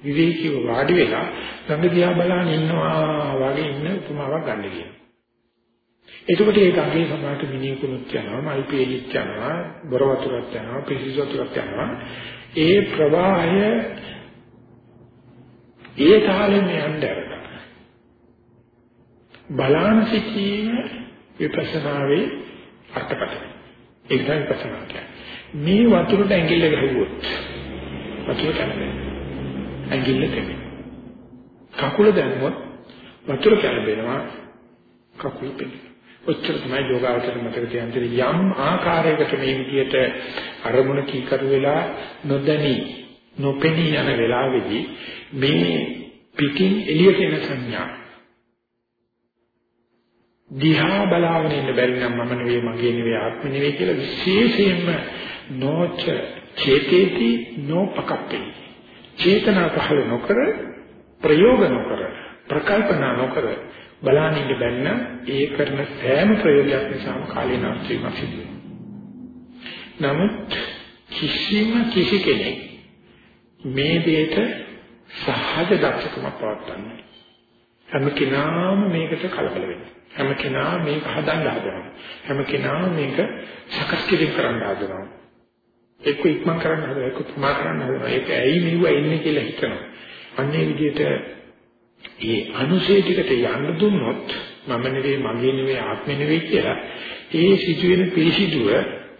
[SPEAKER 1] විවේකීව වාඩි වෙලා ගඟ දිහා බලන ඉන්නවා වගේ ඉන්න උපමාවක් ගන්න කියනවා. එතකොට ඒ ගඟේ සමාට මිනිකුණුත් යනවා, මල් පිළිච්ච යනවා, බොර වතුරක් යනවා, පිසිසු වතුරක් යනවා. ඒ ප්‍රවාහය ඒ තාලෙම යnderක. බලාන සිටීම විපස්සනාවේ අර්ථකථනය. ඒක තමයි විපස්සනා කියන්නේ. මේ වතුරට ඇඟිල්ල ගහුවොත් වතුර කැළඹෙනවා. ඇඟිල්ල තෙමෙනවා. කකුල දැම්මොත් වතුර කැළඹෙනවා. කකුල පෙනෙනවා. ඔච්චර තමයි යෝගාවචර මතක තියන්නේ යම් ආකාරයකට මේ විදියට අරමුණ කීකරු වෙලා නොදැනී නොපෙනී යන වෙලාවේදී මේ පිටින් එළියට එන සංඥා දිහා බලාගෙන ඉන්න බැරි නම් මම නෙවෙයි මගේ නෙවෙයි ආත්ම නෙවෙයි කියලා විශේෂයෙන්ම නොච චේතේති නොපකප්පේ. චේතනා පහළ නොකර ප්‍රයෝග නොකර ප්‍රකල්පනා නොකර බලාගෙන ඉන්න බැරි නම් ඒ කරන සෑම ප්‍රයෝගයක් නිසාම කාලේ නාස්ති වීමක් සිදු වෙනවා නමුත් කිසිම කිසි කෙනෙක් මේ දෙයට සහජ දක්ෂකමක් පවත්න්නේ හැම කෙනාම මේකට කලබල වෙනවා හැම කෙනා මේක හදන්න හදනවා. හැම කෙනා මේක සකස් කිරීම කරන්න හදනවා. එක්ක ඉක්මන් කරන්න හදනවා, එක්ක ප්‍රමා කරන්න හදනවා. ඒක ඇයි මෙව එන්නේ කියලා හිතනවා. අන්නේ විදිහට මේ අනුශේ ටිකට යන්න දුන්නොත් මම නෙවෙයි, මගේ නෙවෙයි, ආත්මෙ නෙවෙයි කියලා ඒ සිදුවෙන පිළිසිදුව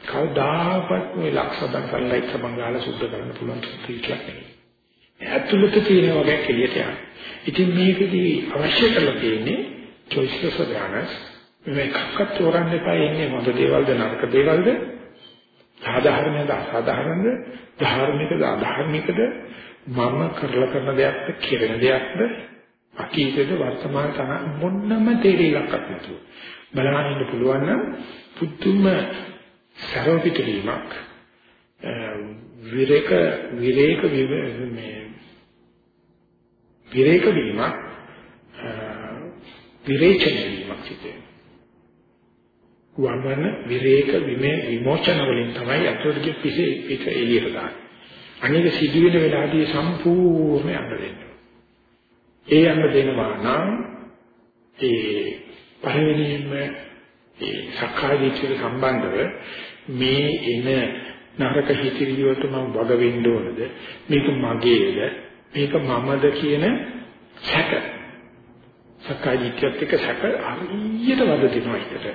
[SPEAKER 1] කවදාකවත් මේ ලක්ෂණ කරලා එක බංගාල සුද්ධ කරන්න පුළුවන් කිසිලක් නෙවෙයි. ඇතුළත තියෙන වගේ එළියට යන. ඉතින් මේකදී අවශ්‍ය කරලා තියෙන්නේ choiceless awareness. මේ එකක්වත් තෝරන්න එපා. ඉන්නේ හොඳ දේවල්ද නරක දේවල්ද? සාධාරණද අසාධාරණද? ධාර්මිකද අධාර්මිකද? මම කරලා කරන දෙයක්ද කෙරෙන දෙයක්ද? අතීතද වර්තමාන තන මොන්නම තේරිලක්වත් නැතුව බලන්න ඉන්න පුළුවන් නම් පුදුම සරව පිටවීමක් විරේක විරේක මේ විරේක වීමක් විරේචනය වීමක් සිදු වෙනවා. වමන විරේක විමේ විමෝචන වලින් තමයි අතොටගේ පිසේ පිට එළියට දාන්නේ. අනේක සිදුවෙන වෙලාවදී සම්පූර්ණ යන්න දෙන්න. ඒ යන්න දෙනවා නම් ඒ පරිවෙණීම ඒ සක්කාය දිට්ඨියට සම්බන්ධව මේ එන නරක හිතිරියට මම වග වෙන්න ඕනද මේක මගේද මේක මමද කියන සැක සක්කාය දිට්ඨියත් එක්ක සැක හරියට වද දෙනවා එකට.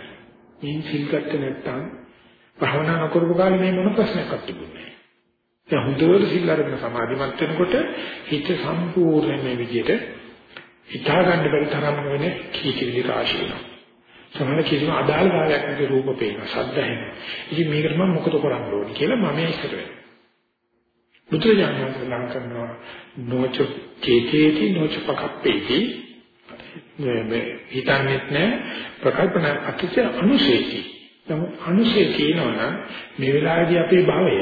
[SPEAKER 1] මේ සිල් ගත්ත නැත්නම් භවනා නොකරපු කාලේ මේ මොන ප්‍රශ්නයක්වත් තිබුණේ නැහැ. දැන් හොඳට සිල් අරගෙන සමාධිමත් වෙනකොට හිත සම්පූර්ණ මේ විදිහට හිතා ගන්න බැරි තරම් වෙන කීකිලි රාශිය වෙනවා. සමහර කිසිම අදාළ භාවයක් නැති රූප පේනවා, ශබ්ද ඇහෙනවා. ඉතින් මේකට මම මොකද කරන්න ඕනේ කියලා මම ඉස්සර වෙනවා. බුදුරජාණන් වහන්සේ ලං කරනවා නොච චේතේති නොච පකප්පේති මේ හිතන්නේත් නැහැ ප්‍රකල්පන අතිච අනුශේති. නමුත් අනුශේ කියනවනම් මේ වෙලාවේදී අපේ භවය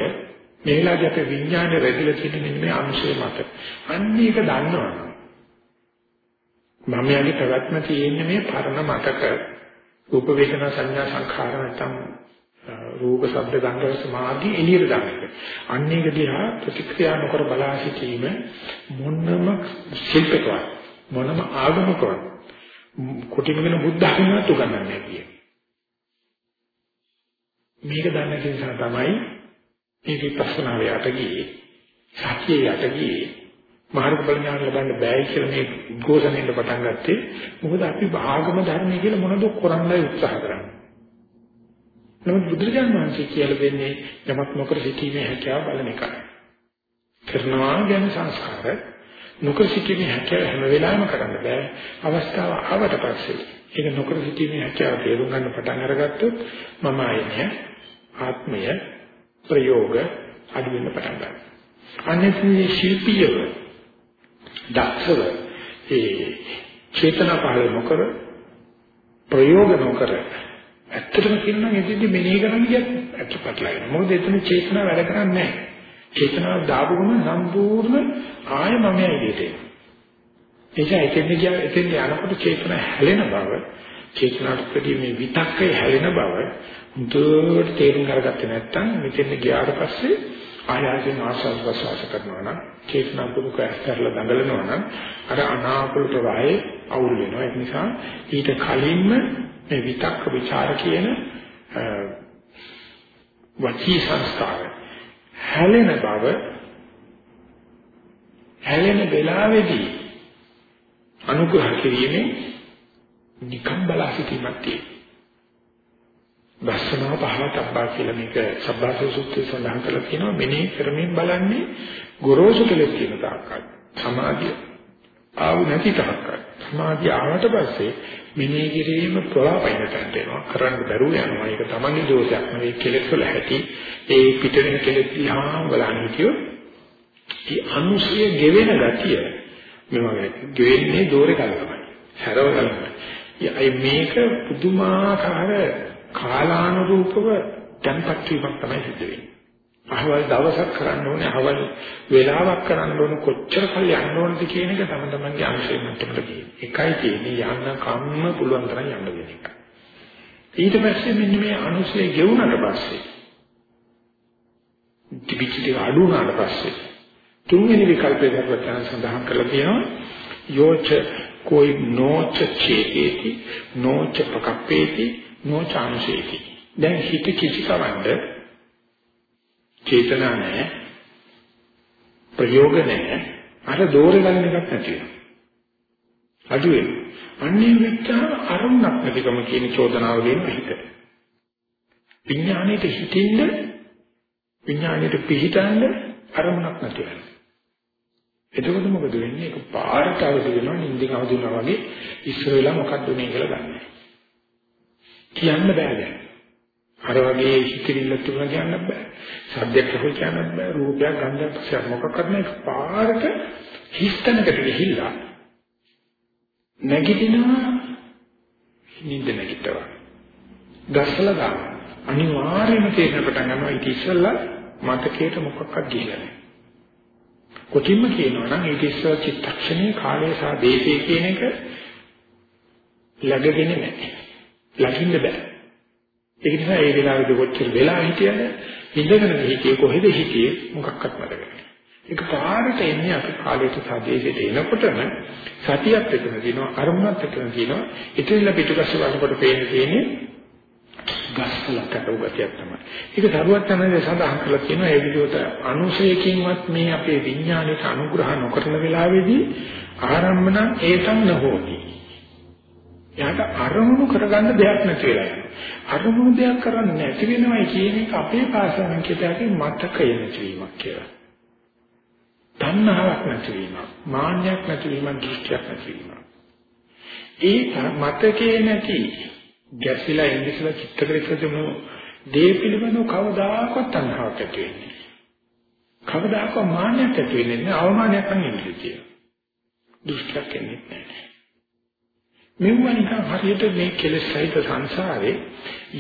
[SPEAKER 1] මේ වෙලාවේදී අපේ විඥානය රැඳිලා තියෙන මෙන්න මේ අනුශේ මත. අන්න ඒක දන්නවනම් මම යගේ ප්‍රවත්ම තියෙන්නේ මේ පරණ මතක රූප වේදනා සංඥා සංඛාර නැත්නම් රූප ශබ්ද ගන්ධ රස මාර්ගී එළියට දාන්න. අන්න ඒක දිහා ප්‍රතික්‍රියා නොකර බලා සිටීම මොනම ශිල්පකවත් මොනම ආගමකවත් කොටිමගෙන බුද්ධ ධර්මයක් උගන්වන්නේ කියේ. මේක දන්න නිසා තමයි මේ විපස්සනාව යට ගියේ සත්‍යය යට ගියේ මාර්ග බල ඥාන ලබන්න බෑ කියලා මේ උද්ඝෝෂණයෙන් පටන් ගත්තේ මොකද අපි භාගම ධර්මය කියලා මොනද කරන්නයි උත්සාහ කරන්නේ. නමුත් බුදුරජාණන් වහන්සේ කියලා දෙන්නේ යමක් නොකර සිටීමේ හැකියාව බලන එකයි. කරනවා ගැන සංස්කාරය නොකර සිටීමේ හැකියාව හැම වෙලාවෙම කරන්න බෑ. අවස්ථාව ආවට පස්සේ ඒක නොකර සිටීමේ හැකියාව තේරුම් ගන්න පටන් අරගත්තොත් මම ආයනය ආත්මය ප්‍රයෝග අඩු වෙන්න පටන් ගන්නවා. අනිත්‍ය ශිල්පීයව දක්ෂව ඒ චේතනා පහළ නොකර ප්‍රයෝග නොකර ඇත්තටම කියනවා එදින්දි මෙනෙහි කරන්න ගියත් ඇත්තපත්ලා වෙනවා. මොකද එතන චේතනා වැඩ කරන්නේ නැහැ. චේතනාව දාපු ගමන් සම්පූර්ණ ආය මම එළියට එනවා. එනිසා එතෙන් ගියා එතෙන් යනකොට චේතන හැලෙන බව චේතනාවට මේ විතක්කේ හැලෙන බව හුදුට තේරුම් අරගත්තේ නැත්නම් මෙතෙන් ගියාට පස්සේ ආයාසයෙන් ආශාස ප්‍රසවාස කරනවා නම් චේතනා පුරුක කරලා දඟලනවා නම් අර අනාකූල ප්‍රවාහයේ අවුල් වෙනවා. ඒ නිසා ඊට කලින්ම මේ විතක්ක ਵਿਚාර කියන වචී සංස්කාර හැලෙන බව හැලෙන වෙලාවේදී අනුග්‍රහ කිරීමෙන් නිකම් බලා සිටීමක් තියෙනවා. දස්සනා පහවතබ්බා කියලා මේක සබ්බාස සූත්‍රයේ සඳහන් කරලා තියෙනවා මෙනෙහි කරමින් බලන්නේ ගොරෝසු කෙලෙස් කියන තාක්කයි. සමාධිය ආව නැති තාක්කයි. සමාධිය ආවට පස්සේ මෙනෙහි කිරීම ප්‍රලාපයින තැනට එනවා. කරන්න බැරුව යනවා. ඒක තමන්ගේ දෝෂයක් නෙවෙයි කෙලෙස් වල ඇති. ඒ පිටවෙන කෙලෙස් දිහා බලන්නේ කියෝ. ඒ අනුසය ගෙවෙන ගතිය මේ ගෙවෙන්නේ දෝරේ කලකමයි. හැරව කලකමයි. ඒ මේක පුදුමාකාර කාලානුරූපව tempat වීමක් තමයි සිද්ධ වෙන්නේ. අහවල් දවසක් කරන්න ඕනේ, අහවල් වේලාවක් කරන්න ඕනේ, කොච්චර කල් යන්න ඕනද කියන එක තම තමන්ගේ අංශය මට්ටමට කියන්නේ. එකයි තියෙන්නේ යන්න කම්ම පුළුවන් තරම් යන්න දෙන එක. ඊට පස්සේ මෙන්න මේ අනුසය ගෙවුනට පස්සේ ටිපිටි අඩු වුණාට පස්සේ තුන්වෙනි විකල්පේ දක්වන සඳහන් කරලා තියෙනවා යෝච કોઈ නොච චේතේති නොච පකප්පේති නොච අනුසේති දැන් හිත කිසි කවන්ද චේතනා නැහැ ප්‍රයෝග නැහැ. අර දෝරේ ගන්න එකක් නැති වෙනවා. අඩු වෙනවා. අන්නේ මෙච්චර අරුණක් නැතිකම කියන චෝදනාව දෙන හිත විඥාණයට හිතින්න විඥාණයට පිහිටන්න අරමුණක් නැති වෙනවා. එතකොට මොකද වෙන්නේ? ඒක පාරට අවදි වෙනවා නිින්දෙන් අවදි වුණා වගේ ඉස්සර වෙලා මොකක්ද උනේ කියලා ගන්න. කියන්න බෑ දැන්. අර වගේ හිතවිල්ල තුන කියන්න බෑ. සද්දයක් හොය කියන්න බෑ. රූපයක් ගන්ධයක් පස්සක් මොකක්වත් නෑ. පාරට හිස්තැනකට ගිහිල්ලා නැගිටිනවා නිින්ද නැගිටවා. ගස්සලා දාන. අනිවාර්යයෙන්ම තේරෙන පටන් ගන්නවා ඉතින් ඉස්සෙල්ලා මතකයට මොකක්වත් ගිහිල්ලා නෑ. කොටින්ම කියනවා නම් ඒක ඉස්සර චිත්තක්ෂණයේ කාලය සහ දේශය කියන එක läගගෙන නැහැ. ලකින්න බෑ. ඒක නිසා ඒ වෙලාවේදී කොච්චර වෙලා හිටියද ඉඳගෙන හිටියේ කොහෙද හිටියේ මොකක්වත් මතක නැහැ. ඒක පාරට එන්නේ අපි කාලයට සහ දේශයට එනකොටම සතියත් එක්කම දිනවා අරමුණත් එක්කම දිනවා. ඉතින්ලා පිටුපස්ස වලකට පේන්න තියෙන්නේ ගස්සලකට උගතියක් තමයි. ඒක දරුවත් තමයි සඳහන් කරලා තියෙනවා ඒ විදිහට අනුශයකින්වත් මේ අපේ විඥාණයට අනුග්‍රහ නොකරන වෙලාවේදී ආරම්භන ඒතම් නොහොති. යාට අරමුණු කරගන්න දෙයක් නැති වෙලා අරමුණු දෙයක් කරන්නේ නැති වෙනවයි කියන එක අපේ පාසලෙන් කියතේ මතකය නැතිවීමක් කියලා. තණ්හාවක් නැතිවීමක්, මාන්නයක් නැතිවීමක්, දෘෂ්ටියක් නැතිවීමක්. ඒ මතකේ නැති ගැසිලා ඉඳිසලා චිත්තකරේක දෙමු දේ පිළිබඳව කවදාකවත් තණ්හාවක් ඇති වෙන්නේ කවදාකවත් මාන්නයක් ඇති වෙන්නේ නැහැ. අවමානයක් නෙමෙයි කියන දුෂ්ටක් එන්නේ නැහැ. මෙවුව නිකන් හරියට මේ කෙලෙස් සහිත සංසාරේ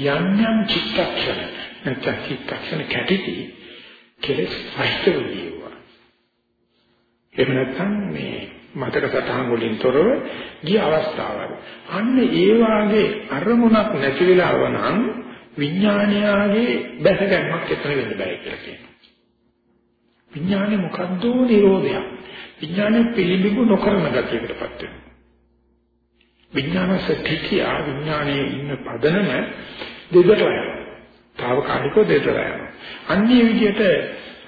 [SPEAKER 1] යම් යම් චිත්තක්ෂණ නැත්නම් චිත්තක්ෂණ කැටිටි කෙලෙස් සහිත වෙනවා එහෙම නැත්නම් මේ මතක සටහන් වලින් තොරව ගිය අවස්ථාවල්. අන්න ඒ වාගේ අරමුණක් නැති වෙලාව නම් විඥානයාගේ බැසගැන්මක් එතන වෙන්න බෑ කියලා කියනවා. විඥානේ මොකද්ද නිරෝධයක්. විඥානේ පිළිබිඹු නොකරන ගතියකටපත් වෙනවා. විඥාන සත්‍ත්‍ය විඥානයේ ඉන්න පදනම දෙකට යනවා. తాවකාලිකව දෙකට යනවා. අන්නේ විදිහට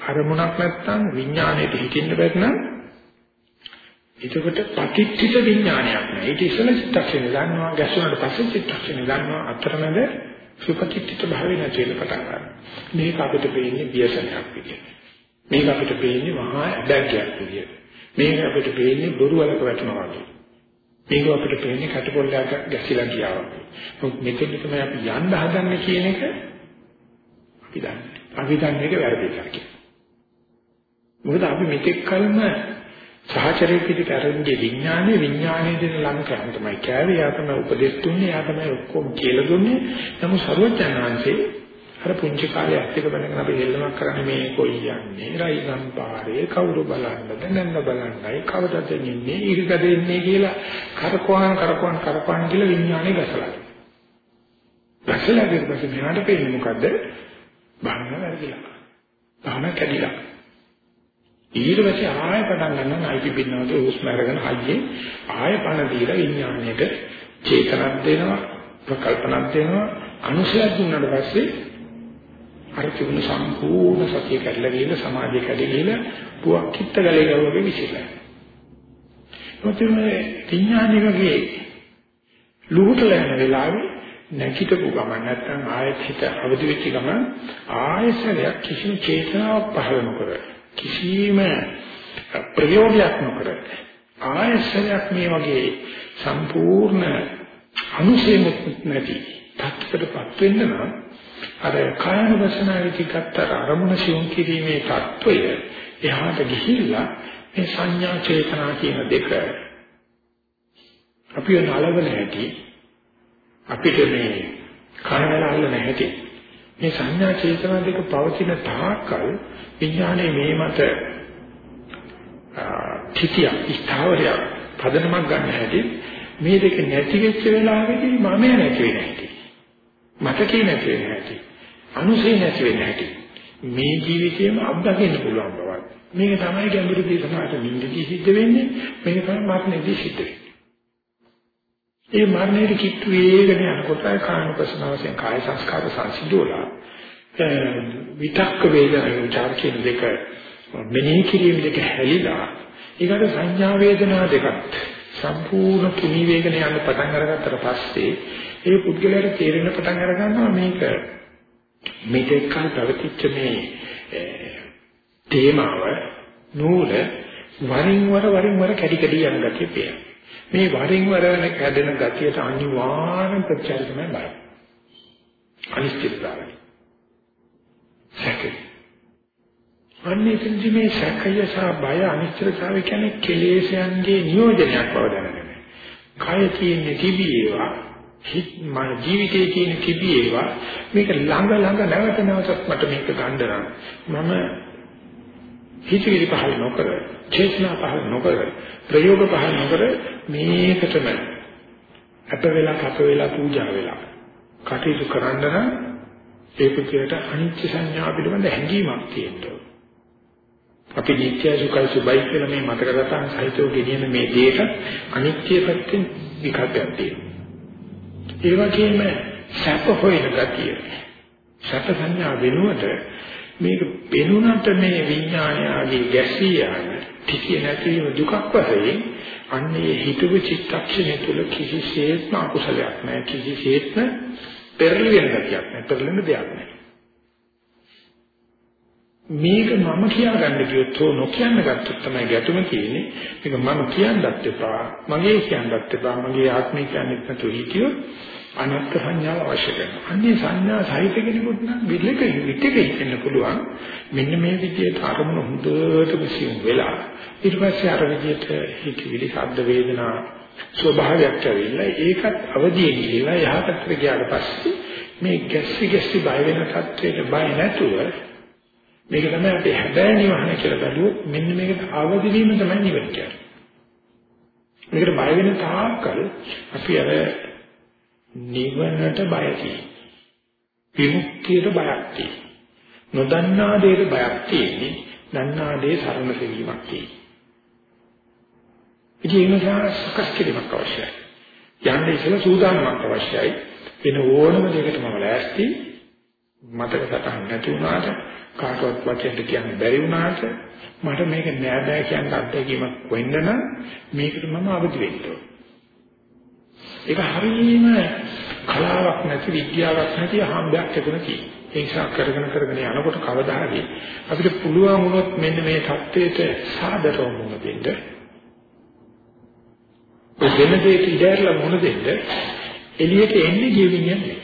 [SPEAKER 1] අරමුණක් නැත්තම් විඥානයේ හිතින්න බැරි නම් එතකොට පටිච්චිත විඥානයක් නෑ. ඊට ඉස්සෙල්ලා චිත්තක්ෂණය ගන්නවා, ගැසුණාට පස්සේ චිත්තක්ෂණය ගන්නවා. අතරමැද සුපටිච්චිත භාවය නැති වෙන පටන් ගන්නවා. මේක අපිට පේන්නේ ව්‍යසනයක් විදියට. මේක අපිට පේන්නේ මහා අබැග්යක් විදියට. මේක අපිට පේන්නේ බොරු වලක වැටෙනවා වගේ. මේක අපිට පේන්නේ කටපොල්ලයක් ගැසිලා ගියා වගේ. මොකද මෙතෙන් තමයි අපි යන්න හදන්නේ කියන එක අපි දන්නේ. අපි දන්නේ ඒක වැරදි කියලා. මොකද අපි මෙතෙක් කලම සහචරයේ පිටිට අරන්නේ විඥානේ විඥානේ දෙන ළඟ කරන් තමයි කෑවේ යා තමයි උපදෙස් දුන්නේ යා තමයි ඔක්කොම කියලා දුන්නේ නමුත් සරුවචනාංශේ අර පුංචි කාලේ ඇත්තක බලගෙන අපි හෙල්ලමක් කරන්නේ මේ කොයි යන්නේ? රයිගම් පාරේ කවුරු බලන්නද නැන්න බලන්නයි කවදද ඉන්නේ ඉරිකද ඉන්නේ කියලා කරකවන කරකවන කරකවන කියලා විඥානේ ගසලා. ගසලා ඊට පස්සේ මෙයාට පේන්නේ මොකද්ද? බාහන වැරදිලා. බාහන කැඩිලා. ඊට පස්සේ ආයෙ පටන් ගන්නවා අයිති පින්නවගේ හුස්ම අරගෙන හයියේ ආයෙ පණ දීලා විඥාණයට චේතනක් දෙනවා ප්‍රකල්පනක් දෙනවා අනුසයක් දුන්නාට පස්සේ අර තිබුණු සම්පූර්ණ සතිය කැඩලා ගිහලා සමාධිය කැඩලා ගිහලා පුවක් කිත්ත ගලේ ගවගේ විසිරලා. මොකද මේ විඥානි වගේ ලුහුටල යන වෙලාවේ නැගිටපු ගමන් නැත්නම් ආයෙත් හිත අවදි වෙච්ච ගමන් ආයෙසරයක් කිසිම චේතනාවක් පහළ නොකර කිසිම ප්‍රයෝගයක් නොකර ආයෙසරයක් මේ වගේ සම්පූර්ණ අනුසේමුත් නැති තත්ත්වයටපත් වෙන්න නම් අර කායන වසනාවේදී ගත්ත අරමුණ සිවුම් කිරීමේ தত্ত্বය එහාට ගිහිල්ලා මේ සංඥා චේතනා කියන දෙක අපිව නලවන හැටි අපිට මේ කායනාල නැහැටි මේ සංඥා චේතනා දෙක පවතින තාකල් විඥානයේ මේ මත තිතිය ස්ථාවරය පදනමක් ගන්න හැටි මේ දෙක නැති වෙච්ච වෙලාවෙදී මම නැති වෙන්නේ නැහැටි මතකේ නැති වෙන්නේ නැහැටි අනුසේ නැති වෙන හැටි මේ ජීවිතේම අත්දකින්න පුළුවන් බවක් මේක තමයි ගැඹුරු දේ සමාජ නිින්දදී සිද්ධ වෙන්නේ. මේක තමයි මරණයේදී සිද්ධ වෙන්නේ. ඒ මරණයට කිට්ටු වේගන යනකොට කායනුපසන වශයෙන් කාය සංස්කාර සංසිඳුලා විතක්ක වේදනා විචාර කියන දෙක මෙනෙහි කිරීම දෙක හැලිලා ඊකට සංඥා වේදනා දෙකත් සම්පූර්ණ තුනී වේගන යන පටන් අරගත්තට පස්සේ ඒ පුද්ගලයාට තේරෙන පටන් අර ගන්නවා මේක මේක කල් පැවතිච්ච මේ තේමාව නූල වරින් වර වරින් වර කැඩි කැඩි යන ගතිය පේනවා. මේ වරින් වර කැඩෙන ගතියට අනිවාර්ය ප්‍රත්‍යක්ෂ තමයි බය. අනිශ්චිතතාවය. සැකේ. අන්නේ කිසි මේ සැකය සහ බය අනිශ්චිතතාවය කියන්නේ කෙලෙසයන්ගේ නියෝජනයක් බව දැනගන්න. කය කියන්නේ තිබීවා මා ජීවිතයේ තියෙන කිවි ඒවා මේක ළඟ ළඟ නැවත නැවතත් මට මේක ගන්න මම හිතවිලි පහල නොකර චේතනා පහල නොකර ප්‍රයෝග පහල නොකර මේකටම අප වෙලා කප වෙලා පූජා වෙලා කටයුතු කරන්න නම් ඒ පුද්ගලයාට අනිත්‍ය සංඥා පිළිබඳ හැඟීමක් තියෙනවා අපි නිත්‍ය සුඛයි සුබයි කියලා මේ මතක රටාන් සහිතව ගෙනියන මේ දෙයට අනිත්‍ය පැත්තෙන් විකල්පයක් තියෙනවා. ඒ වගේම සැප හොයන ගතිය. සැප සංඥා වෙනුවට මේක පෙනුනට මේ විඥානයගේ ගැසී යන ටිකිය නැතිව දුකක් වශයෙන් අන්නේ හිතුව චිත්තක්ෂණය තුළ කිසිසේත්ම අකුසලයක් නැහැ කිසිසේත්ම පෙරලෙන ගතියක් නැහැ පෙරලෙන දෙයක් නැහැ මේක මම කියාගන්න කිව්වොත් හෝ නොකියන්න ගත්තොත් තමයි ගැටුම තියෙන්නේ. මේක මම කියන්නත් එපා, මගේ කියන්නත් එපා, මගේ ආත්මය කියන්නත් නැතුව හිටියොත් අනත්ත් සංඥාව අවශ්‍ය කරනවා. අන්නේ සංඥා සහිත කෙනෙකුට නම් විලක විකෙක ඉන්න පුළුවන්. මෙන්න මේ විදිහට අරමුණ හොඳට විසියුම් වෙලා ඊට පස්සේ අර විදිහට හිතවිලි ශබ්ද වේදනා ස්වභාවයක් ඇවිල්ලා ඒකත් අවදියෙන් ගිහලා යහපතට ගියාට පස්සේ මේ ගැස්සි ගැස්සි බය වෙන තත්වයට බය නැතුව මේක තමයි අපි හැබෑ නිවහන කියලා බැලුවොත් මෙන්න මේකට අවදි වීම තමයි නිවන කියන්නේ. මේකට බය වෙන තාක්කල් අපි අර නිවනට බයයි. විමුක්තියට බයක් තියෙනවා. නොදන්නා දෙයට බයක් තියෙන්නේ. දන්නා දේ සරණ සෙවීමක් තියෙන්නේ. ඉතින් ඒ නිසා සකස් කිරීමක් අවශ්‍යයි. යන්නේ ඉස්සෙල්ලා සූදානමක් අවශ්‍යයි. වෙන ඕනම දෙයකට මම ලෑස්ති මතක සටහන් නැති වුණාට කාටවත් වචෙන්ට කියන්න බැරි වුණාට මට මේක නෑ බෑ කියන අත්දැකීමක් වෙන්න නම් මේකට මම අවදි වෙන්න ඒක හරීම කලාවක් නැති විද්‍යාවක් නැති අහඹයක් එතන තියෙනවා. ඒ නිසා කරගෙන කරගෙන යනකොට කවදා හරි අපිට පුළුවන් වුණොත් මෙන්න මේ தത്വයට සාදරව මුණ දෙන්න. ඒ වෙන දෙයක ඉඩරලා මුණ දෙන්න එළියට එන්නේ ජීවින්නේ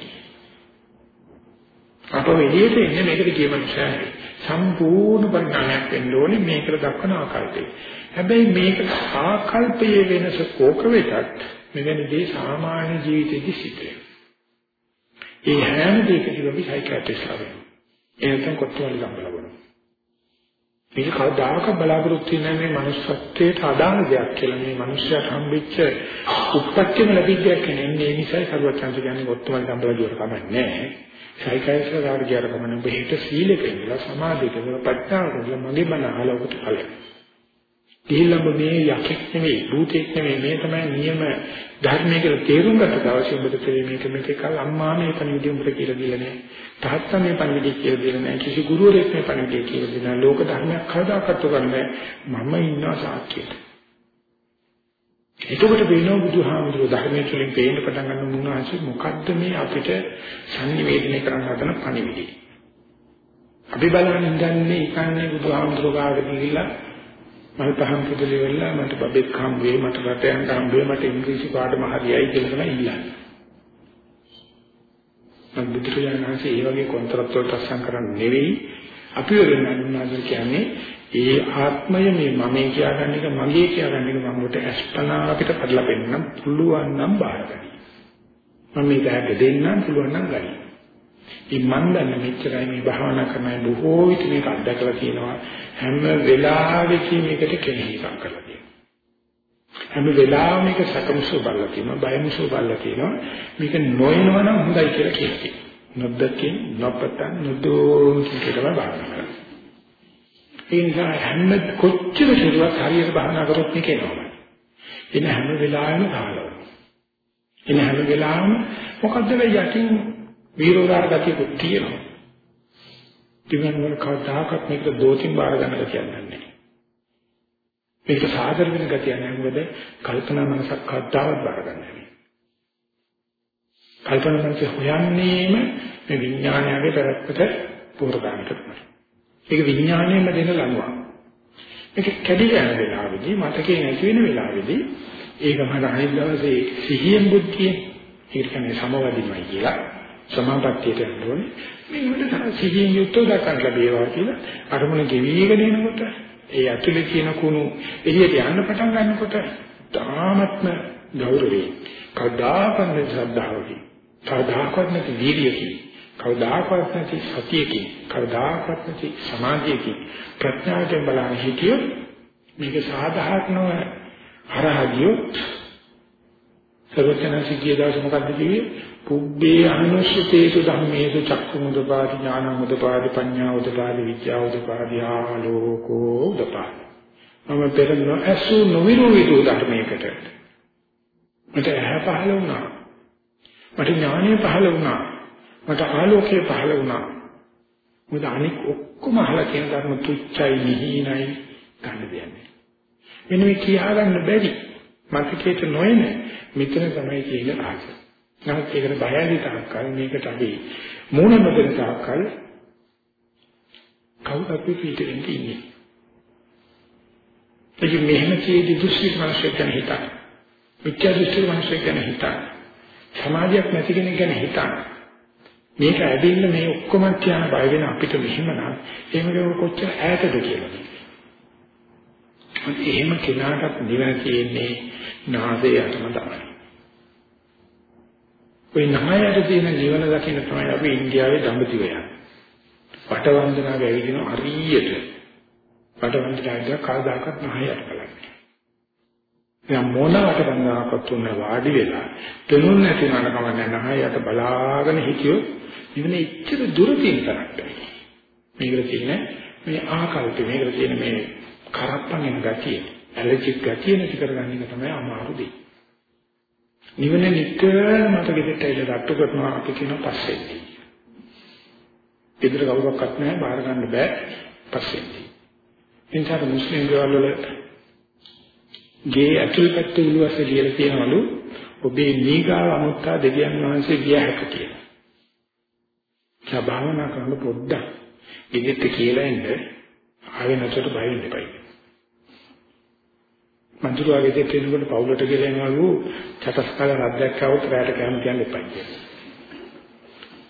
[SPEAKER 1] අපව එළියට එන්නේ මේකට කියන නිසා සම්පූර්ණ පරිණාමයක් වෙන්න ඕනේ මේකට දක්වන ආකාරයට. හැබැයි මේක ආකල්පයේ වෙනස කෝක වෙතත් මෙවැනි දේ සාමාන්‍ය ජීවිතයේදී සිද්ධ වෙනවා. ඒ හැම දෙයකදීම අපි සයිකියාට්‍රිස්ට්ලා වෙනවා. එනතන කොටවල ගම්බලවනවා. මේක කවදාක බලාපොරොත්තු වෙන්නේ මේ manussත්වයට අදාළ දෙයක් කියලා මේ මිනිස්සුන්ට හම්බෙච්ච උප්පත්තියම ලැබිච්ච දෙයක් නෙන්නේ ඒ නිසායි කරුවත් chance කියන්නේ ඔත්තමල් ගම්බල දුවට කමන්නේ නැහැ. සයිකයිස්ලා ගාවට ගියාට කමන්නේ ඔබ හිත සීලෙක ඉඳලා සමාධියක ඉඳලා ප්‍රඥාවක ඉඳලා මගේ මන අහලා ඔබට ඵලයි. ගිහිල්ලා මේ යකෙක් නෙවෙයි භූතෙක් නෙවෙයි මේ තමයි නියම ධර්මයේ කියලා තේරුම් ගත්ත දවසේ උඹට තේරෙන්නේ මේක මේක කල් අම්මා මේ පණිවිඩය උඹට කියලා දීලා නැහැ. තාත්තා මේ පණිවිඩය කියලා දීලා නැහැ. කිසි ගුරුවරයෙක් මේ පණිවිඩය කියලා දීලා නැහැ. ලෝක ධර්මයක් කවදාකවත් උගන්වන්නේ මම ඉන්නවා සාක්ෂියට. එතකොට වෙනවා බුදුහාමුදුරුවෝ ධර්මයේ තුලින් පේන්න පටන් ගන්න මුන්වහන්සේ මොකද්ද මේ අපිට sannivedana කරන්න හදන පණිවිඩය. අපි බලන්න ඉඳන්නේ ඉකන්නේ බුදුහාමුදුරුවෝ ගාවට ගිහිල්ලා මල් පහන් පුදලි වෙලා මට බබෙක් හම් වේ මට රට යන්න හම් වේ මට ඉංග්‍රීසි පාඩම හරියයි කියලා තමයි ඉල්ලන්නේ. මම බුදුරජාණන් වහන්සේ ඒ වගේ කොන්ත්‍රාත් වලට අසං කරන්නේ නෙවෙයි අපි වෙනන්නාද කියන්නේ ඒ ආත්මය මේ මම කියාගන්න එක මගේ කියාගන්න එක මම උට අස්පනා අපිට පදලා පෙන්නන්න පුළුවන් නම් බාරගන්න. මම මේක හැද දෙන්නම් පුළුවන් නම් ගන්න. ඉතින් මම දන්න මෙච්චරයි මේ භාවනා කරන බොහෝ විට මේක අත්දැකලා තියෙනවා හැම වෙලාවෙකම මේකට කෙනෙහිකම් කරලා තියෙනවා. හැම වෙලාවෙම මේක සකමුසු බලලා තියෙනවා බයමුසු බලලා තියෙනවා මේක නොයනවා නම් හොඳයි කියලා කියනවා. නොදකින් නොපතන් නොදෝන් කියලා භාවනා කරනවා. ඒ නිසා හැම කොච්චර කෙරුවත් හරියට භාවනා කරොත් මේක එනවා. එන හැම වෙලාවෙම කාලව. එන හැම වෙලාවෙම මොකද්ද මේ යටින් වීරෝදාර ගතියකුත් තියෙනවා. ඉතින් වල කවදාකවත් මේක දෝෂින් බාර ගන්න ගතියක් නැහැ. මේක සාදර වෙන ගතිය නැහැ මොකද කල්පනා මනසක් කවදාවත් බාර ගන්න නැහැ. කල්පනා මනස හොයන්නේම මේ විඥානයගේ පැවැත්මට පෝරදාන කරනවා. ඒක විඥාණයෙන්ම දෙන ලනුවක්. ඒක කැඩිලා යන වෙලාවෙදී මතකේ නැති වෙන වෙලාවෙදී ඒක මට අනිත් දවසේ සිහියෙන් බුද්ධියෙන් ඒක කියන්නේ සමවදිනවයි කියලා සමාපත්තියට යනෝනේ මේකට සිහියෙන් යුක්තව දක්වන්න ලැබේවා කියලා අරමුණ ගෙවිගෙන එනකොට ඒ ඇතුලේ තියෙන කුණු එළියට යන්න පටන් ගන්නකොට තාමත්ම ගෞරවයෙන් කවදාකවත් නැති ශ්‍රද්ධාවකින් කවදාකවත් නැති වීර්යයකින් කවදාකවත් නැති සතියකින් කවදාකවත් නැති සමාධියකින් ප්‍රඥාවෙන් බලන හිතියොත් මේක සාධාරණව හරහදියොත් සර්වඥාසිකිය දවස මොකද්ද කිව්වේ? පුබ්බේ අනුස්සතේසු ධම්මේසු චක්කුමුදපාදි ඥානමුදපාදි පඤ්ඤාවුදපාදි විද්‍යාවුදපාදි ආලෝකෝ උදපාදි මම පෙරන ඇසු නොවිරුවිතු ධර්මයකට. මට ඇහැ පහළ වුණා. මට ඥානය පහළ වුණා. මට ආලෝකය පහළ වුණා. මොකද අනික ඔක්කොම අහලා කියන ධර්ම තුච්චයි නිහිනයි ගන්න දෙන්නේ මෙන්න මේ කියා ගන්න බැරි මතකයට නොයන මෙතන තමයි කියන රහස නමුත් ඒකට බය ඇති තාක්කල් මේකට අපි මූණ නොදෙන තාක්කල් කවුද අපි පිටින් ඉන්නේ. ඒ මෙහෙම කීදී දුස්සීක මිනිස්සු ගැන හිතන්න. මිත්‍යා දෘෂ්ටි මිනිස්සු ගැන හිතන්න. සමාජයක් නැති කෙනෙක් ගැන හිතන්න. මේක ඇදෙන්න මේ ඔක්කොම කියන බය වෙන අපිට මෙහෙමනම් එහෙම කොච්චර ඈතද කියලා. එහෙම කෙනාටත් නිවන තියෙන්නේ නාසයටම තමයි. ওই නහයට තියෙන නිවන දකින්න තමයි අපි ඉන්දියාවේ දඹදිව යන්නේ. පටවන්දනාව ඇවිදින හරියට පටවන්දනාව කවදාකවත් නහයට බලන්නේ. දැන් මොනවට වන්දනාවක් තුන වාඩි වෙලා තුනුන් නැති නන කමන්නේ නහයට බලාගෙන හිටියොත් ඉවන ඉච්ඡර දුර තියෙන තරක් මේකට තියෙන මේ ආකල්ප මේකට තියෙන මේ කරප්පන් වෙන ගතිය ඇලර්ජික් ගතිය නැති කරගන්න එක තමයි අමාරු දෙය. නිවන නිතර මට ගෙදරට ඇවිල්ලා රට්ටු කරනවා අපි කියන පස්සෙන්දී. ගෙදර කවුරක්වත් නැහැ බාර ගන්න බෑ පස්සෙන්දී. එනිසා මුස්ලිම් ගෙවල් වල ගේ ඇතුල් පැත්තේ උළුවස කියලා කියනවලු ඔබේ නීගාව අමුත්තා දෙවියන් වහන්සේ ගිය හැක කියලා. භාවනා කරන පොඩ්ඩක් ඉදිරියට කියලා ඉන්න ආවෙ නැතට බය වෙන්න එපා. මන්දිරවාගේ දෙට එනකොට පවුලට ගෙලෙනවලු චතස්කල රද්දක් આવුත් රැට කෑම කියන්න එපා කියලා.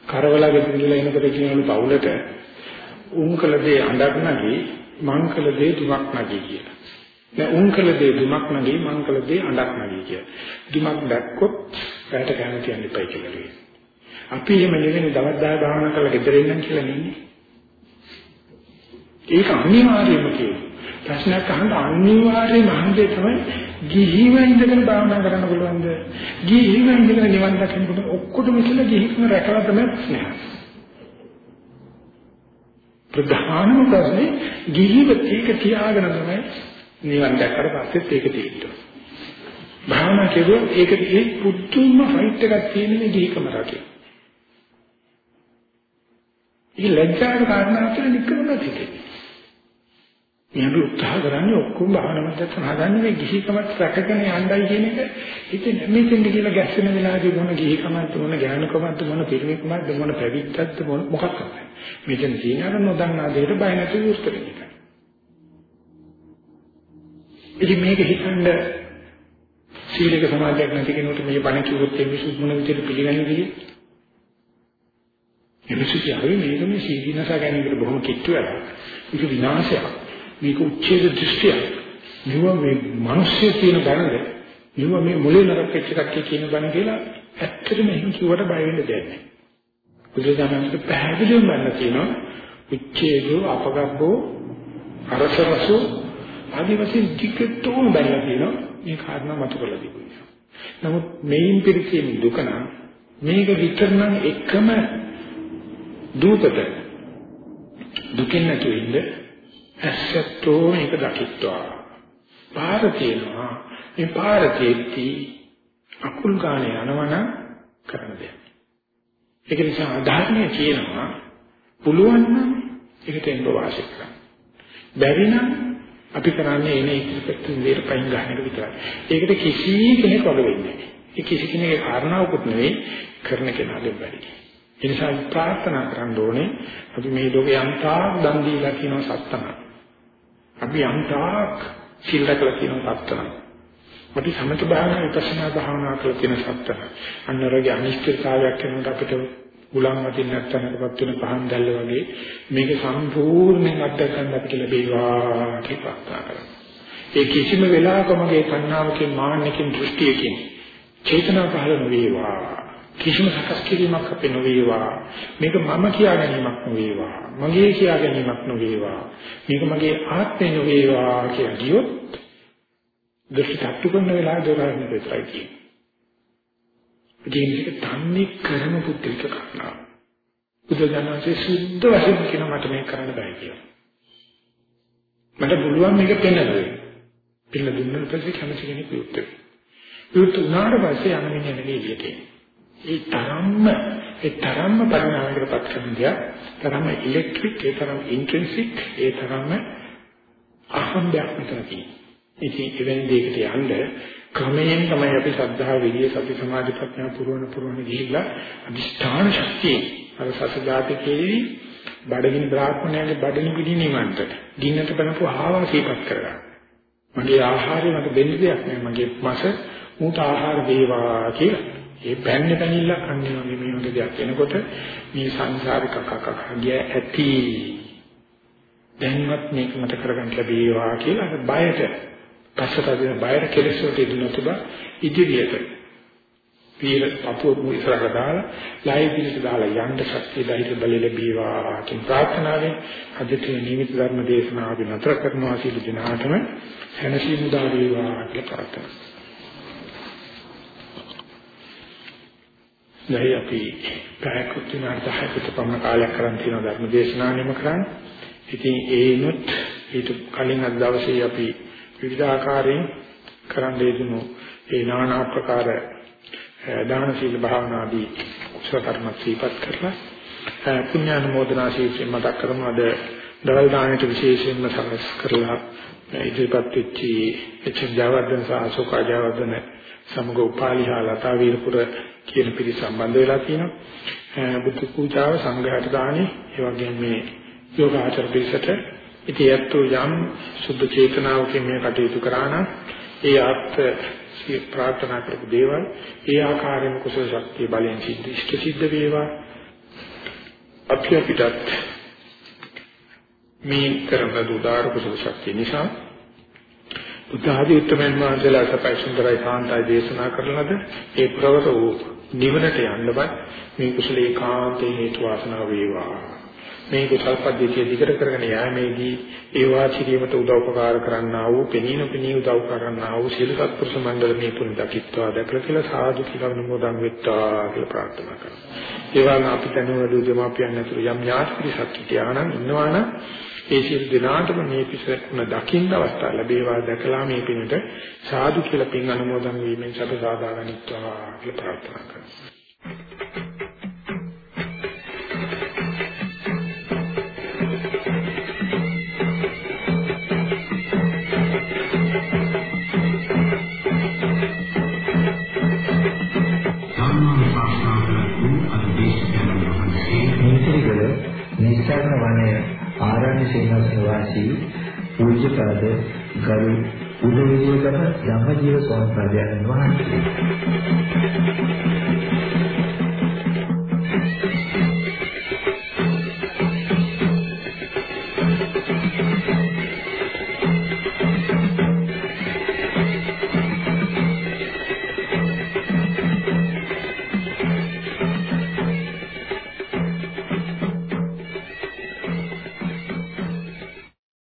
[SPEAKER 1] කරවලා ගෙදරලා එනකොට කියනවලු පවුලට උන් කළ දේ අඬක් නැගී මං කළ දේ දුමක් නැගී කියලා. දැන් උන් කළ දේ දුමක් නැගී මං කළ දේ අඬක් නැගී කියලා. දුමක් දැක්කොත් රැට කෑම කියන්න එපා කියලා කියනවා. අපි එහෙම නෙවෙයි දවස් 10 භාවනා කරලා ගෙදර එන්නම් කියලා නෙන්නේ. ඒක අනිවාර්යයෙන්ම කියනවා. ප්‍රශ්නයක් අහන්න අනිවාර්යයෙන්ම අහන්නේ තමයි ගිහිව ඉඳගෙන භාවනා කරන්න පුළුවන්ද? ගිහිව ඉඳගෙන නිවන් දකින්න පුළුවන් ඔක්කොටම කියලා ගිහිම රැකලා තමයි ප්‍රශ්නය. ප්‍රධානම ප්‍රශ්නේ ගිහිව ඒක තියාගෙන තමයි නිවන් දැක්කට පස්සෙත් ඒක තියෙනවා. භාවනා කෙරුවොත් ඒක ඒ පුදුම ෆයිට් එකක් තියෙන මේ දීකම රටේ. ඒ ලැජ්ජාට කාරණා අතර නිකම්ම තියෙන්නේ. මේ උත්සාහ කරන්නේ ඔක්කොම භාවනා මැදට හදාන්නේ මේ ගිහිකමත් රැකගෙන යන්නයි කියන එක. ඉතින් මේකෙන්ද කියලා ගැස්සෙන වෙලාවදී මොන ගිහිකමක්ද මොන ඥානකමක්ද මොන පිරිමිකමක්ද මොන පැවිද්දක්ද මොන මොකක්ද. මෙතන තියෙන අර නොදන්නා දෙයට බය නැතුව උත්තර දෙන්න. ඉතින් මේක හිතන්න සීලක සමාජයක් නැති කෙනෙකුට මේ බණ කිව්වොත් ඒ මිනිස්සු මොන විදිහට පිළිගන්නේ? එනිසා කියන්නේ මේක මේ සීදීනස ගැනීමකට බොහොම කිට්ටු වෙලා. ඒක විනාශයක්. මේක උච්ඡේද දෘෂ්ටියක්. නිව මේ මිනිස්සු කියන බණද නිව මේ මොලේ නරක වෙච්ච කක්කේ කියන බණ කියලා ඇත්තටම එහෙම කිව්වට බය වෙන්න දෙයක් නැහැ. බුදුදහමට පැහැදිලිවම බණ තියෙනවා උච්ඡේදෝ අපගබ්බෝ අරසරසෝ ආදි වශයෙන් ටිකටම බැලලා තියෙනවා මේ කාරණා මතු කරලා තිබුණා. නමුත් මේන් පිළිසින දුක නම් මේක විතරනම් එකම දූතට දුකින් නැතු ඉන්න ඇස්සතෝ මේක දකිත්වා. පාර තියෙනවා මේ පාර තියෙති අකුල් ගානේ යනවනම් කරන දෙයක්. ඒක නිසා ආධාරණය කියනවා පුළුවන් නම් ඒකට එන්න වාසය කරන්න. බැරි නම් අපි කරන්නේ එනේ ඉතිපැත්තෙන් දෙයට පයින් ගන්න එක විතරයි. ඒකට කිසි කෙනෙක් වග වෙන්නේ නැහැ. ඒ කිසි කෙනෙකුගේ කාරණාවකුත් නෙවෙයි කරන කෙනාගේ වැඩි. ඒ නිසා ප්‍රාර්ථනා කරන්න ඕනේ අපි මේ ලෝකේ යම්තාක් දන් දීලා කියන සත්තන. අපි යම්තාක් සිල් රැකලා කියන සත්තන. අපි සමත භාවනා විපස්සනා භාවනා කරලා කියන සත්තන. අන්නරගේ අනිශ්චිතතාවයක් වෙනකොට අපිට උලන් වදින්න නැත්නම්පත් වෙන පහන් දැල්ල වගේ මේක සම්පූර්ණයෙන් අත්දැක ගන්න අපිට ලැබේවා කියලා ප්‍රාර්ථනා කරනවා. ඒ කිසිම වෙලාවක මගේ කන්නාවකින් මාන්නකින් දෘෂ්ටියකින් චේතනා පහළ නොවේවා. කිසිම සකස් කිරීමක් අපේ නොවේවා. මේක මම කියා ගැනීමක් නොවේවා. මගේ කියා ගැනීමක් නොවේවා. මේක මගේ ආත්මය නොවේවා කියලා කියොත් දෘෂ්ටි තට්ටු කරන වෙලාව දොරහින් විතරයි කියන්නේ. මේක තන්නේ කරන පුද්ගලික කරුණාව. බුදුජානකසේ සුද්ධ වශයෙන් කියන මට මේක කරන්න බෑ කියලා. මට පුළුවන් මේක පෙන්වන්න. පිළ දුන්නට පස්සේ කැමති කෙනෙක් විරුද්ධ වෙනවා. විරුද්ධ වුණාට පස්සේ යන මිනිහ නෙවෙයි එළියට ඒ තරම්ම ඒ තරම්ම පරිණාමයකටපත් කරන දෙයක් තරම්ම ඉලෙක්ට්‍රික් ඒ තරම් ඉන්ට්‍රින්සික් ඒ තරම්ම අහම්බයක් මෙතන තියෙනවා. ඉතින් එවැනි දෙයකට යන්න ක්‍රමයෙන් තමයි අපි ශ්‍රද්ධාව, විරිය, සති, සමාධි, ප්‍රඥා පුරවන පුරවන ගිහිල්ලා අදිෂ්ඨාන ශක්තිය අර සසජාතකයේ බඩගිනි බ්‍රාහ්මණයගේ බඩගිනි පිළි නිවන්ට ගින්නට බනපු ආවා සීපත් කරගන්න. මගේ ආහාරය මට දෙන්න දෙයක් නෑ. මගේ මාස මූට ආහාර වේවා කියලා. ඒ බැන්නේ පැනිල්ල කන්නේ වගේ මේ වගේ දෙයක් එනකොට මේ සංසාරික කකක ගිය ඇති. දැන්වත් මේක මට කරගන්න ලැබේවා කියලා බයට පස්සට අදින බයර කෙලෙස් වලට ඉදුණු තුබ ඉදිරියට. පීර පපුව ඉස්සරහට දාලා ලයි පිළිට දාලා යන්න ශක්තිය ධෛර්ය බල ලැබීවා කියන ප්‍රාර්ථනාවෙන් අදට නිමිති ධර්ම දේශනාව නතර කරනවා. සියලු දෙනාටම සැනසීම උදා වේවා කියලා ප්‍රාර්ථනා. දැන් අපි පැයකට විනාඩි 10කට පමණ කාලයක් කරන් තියෙන ධර්ම දේශනාව නිම කරන්නේ. ඉතින් ඒනොත් ඊට කලින් අද දවසේ අපි විවිධාකාරයෙන් කරන්න යෙදුණු ඒ নানা ආකාර දාන සීල භාවනාදී කුසල කර්ම සීපත් කරලා පුණ්‍යානුමෝදනා ශීර්ෂයෙන් මතක් කරමු අද දවල් දානට විශේෂයෙන්ම සකස් කරලා ඉදිරිපත් වෙච්ච එච් ජයවර්ධන සහ අශෝක ජයවර්ධන සමග උපාලිහා ලතා වීරපුර කියන පිරිස සම්බන්ධ වෙලා තියෙනවා. බුද්ධ පූජාව සංඝයාට දානේ ඒ වගේම මේ යෝගාචර පිරිසට ඉතින් යැත්තු යම් සුද්ධ චේතනාවකින් මේ කටයුතු කරා නම් ඒ ආත්ත ප්‍රාර්ථනා කරපු දේවල් ඒ ආකාරයෙන් කුසල ශක්තිය බලෙන් සිද්ධ ඉෂ්ට සිද්ධ වේවා. අපි අපිටත් මේ කරන දුදාර කුසල ශක්තිය නිසා බුද්ධ ආදී උත්තරමයන් වහන්සේලා සපයි සුන්දරයි සාන්තයි දේශනා කරලද ඒ ප්‍රවත වූ නිවනට යන්නවත් මේ කුසල ඒකාන්තේ හේතු වාසනා වේවා මේ කුසල් පද්ධතිය දිගට කරගෙන යාමේදී ඒ වාචිරියමට උදව්පකාර කරන්නා වූ පෙනීන පෙනී උදව් කරන්නා වූ සියලු සත්පුරුෂ මණ්ඩල මේ පුණ්‍ය දකිත්වා දැකලා කියලා සාදු කියලා නමෝදන් වෙත්තා කියලා ප්‍රාර්ථනා කරනවා. ඒ වගේම අපි දැනුවදු දෙමාපියන් ඇතුළු යම් ඥාති පිරිසක් හිටියානම් ඉන්නවනම් ඒ සියලු දෙනාටම මේ පිසකුණ දකින්න අවස්ථාව ලැබේවා දැකලා මේ පිනට සාදු කියලා පින් අනුමෝදන් වීමෙන් සබ සාදා ගනිත්වා කියලා ප්‍රාර්ථනා කරනවා.
[SPEAKER 2] සේනාසන වාසී පූජ්‍යපද ගරු උදවිදේකම ධම්මජීව ස්වාමීන් වහන්සේ.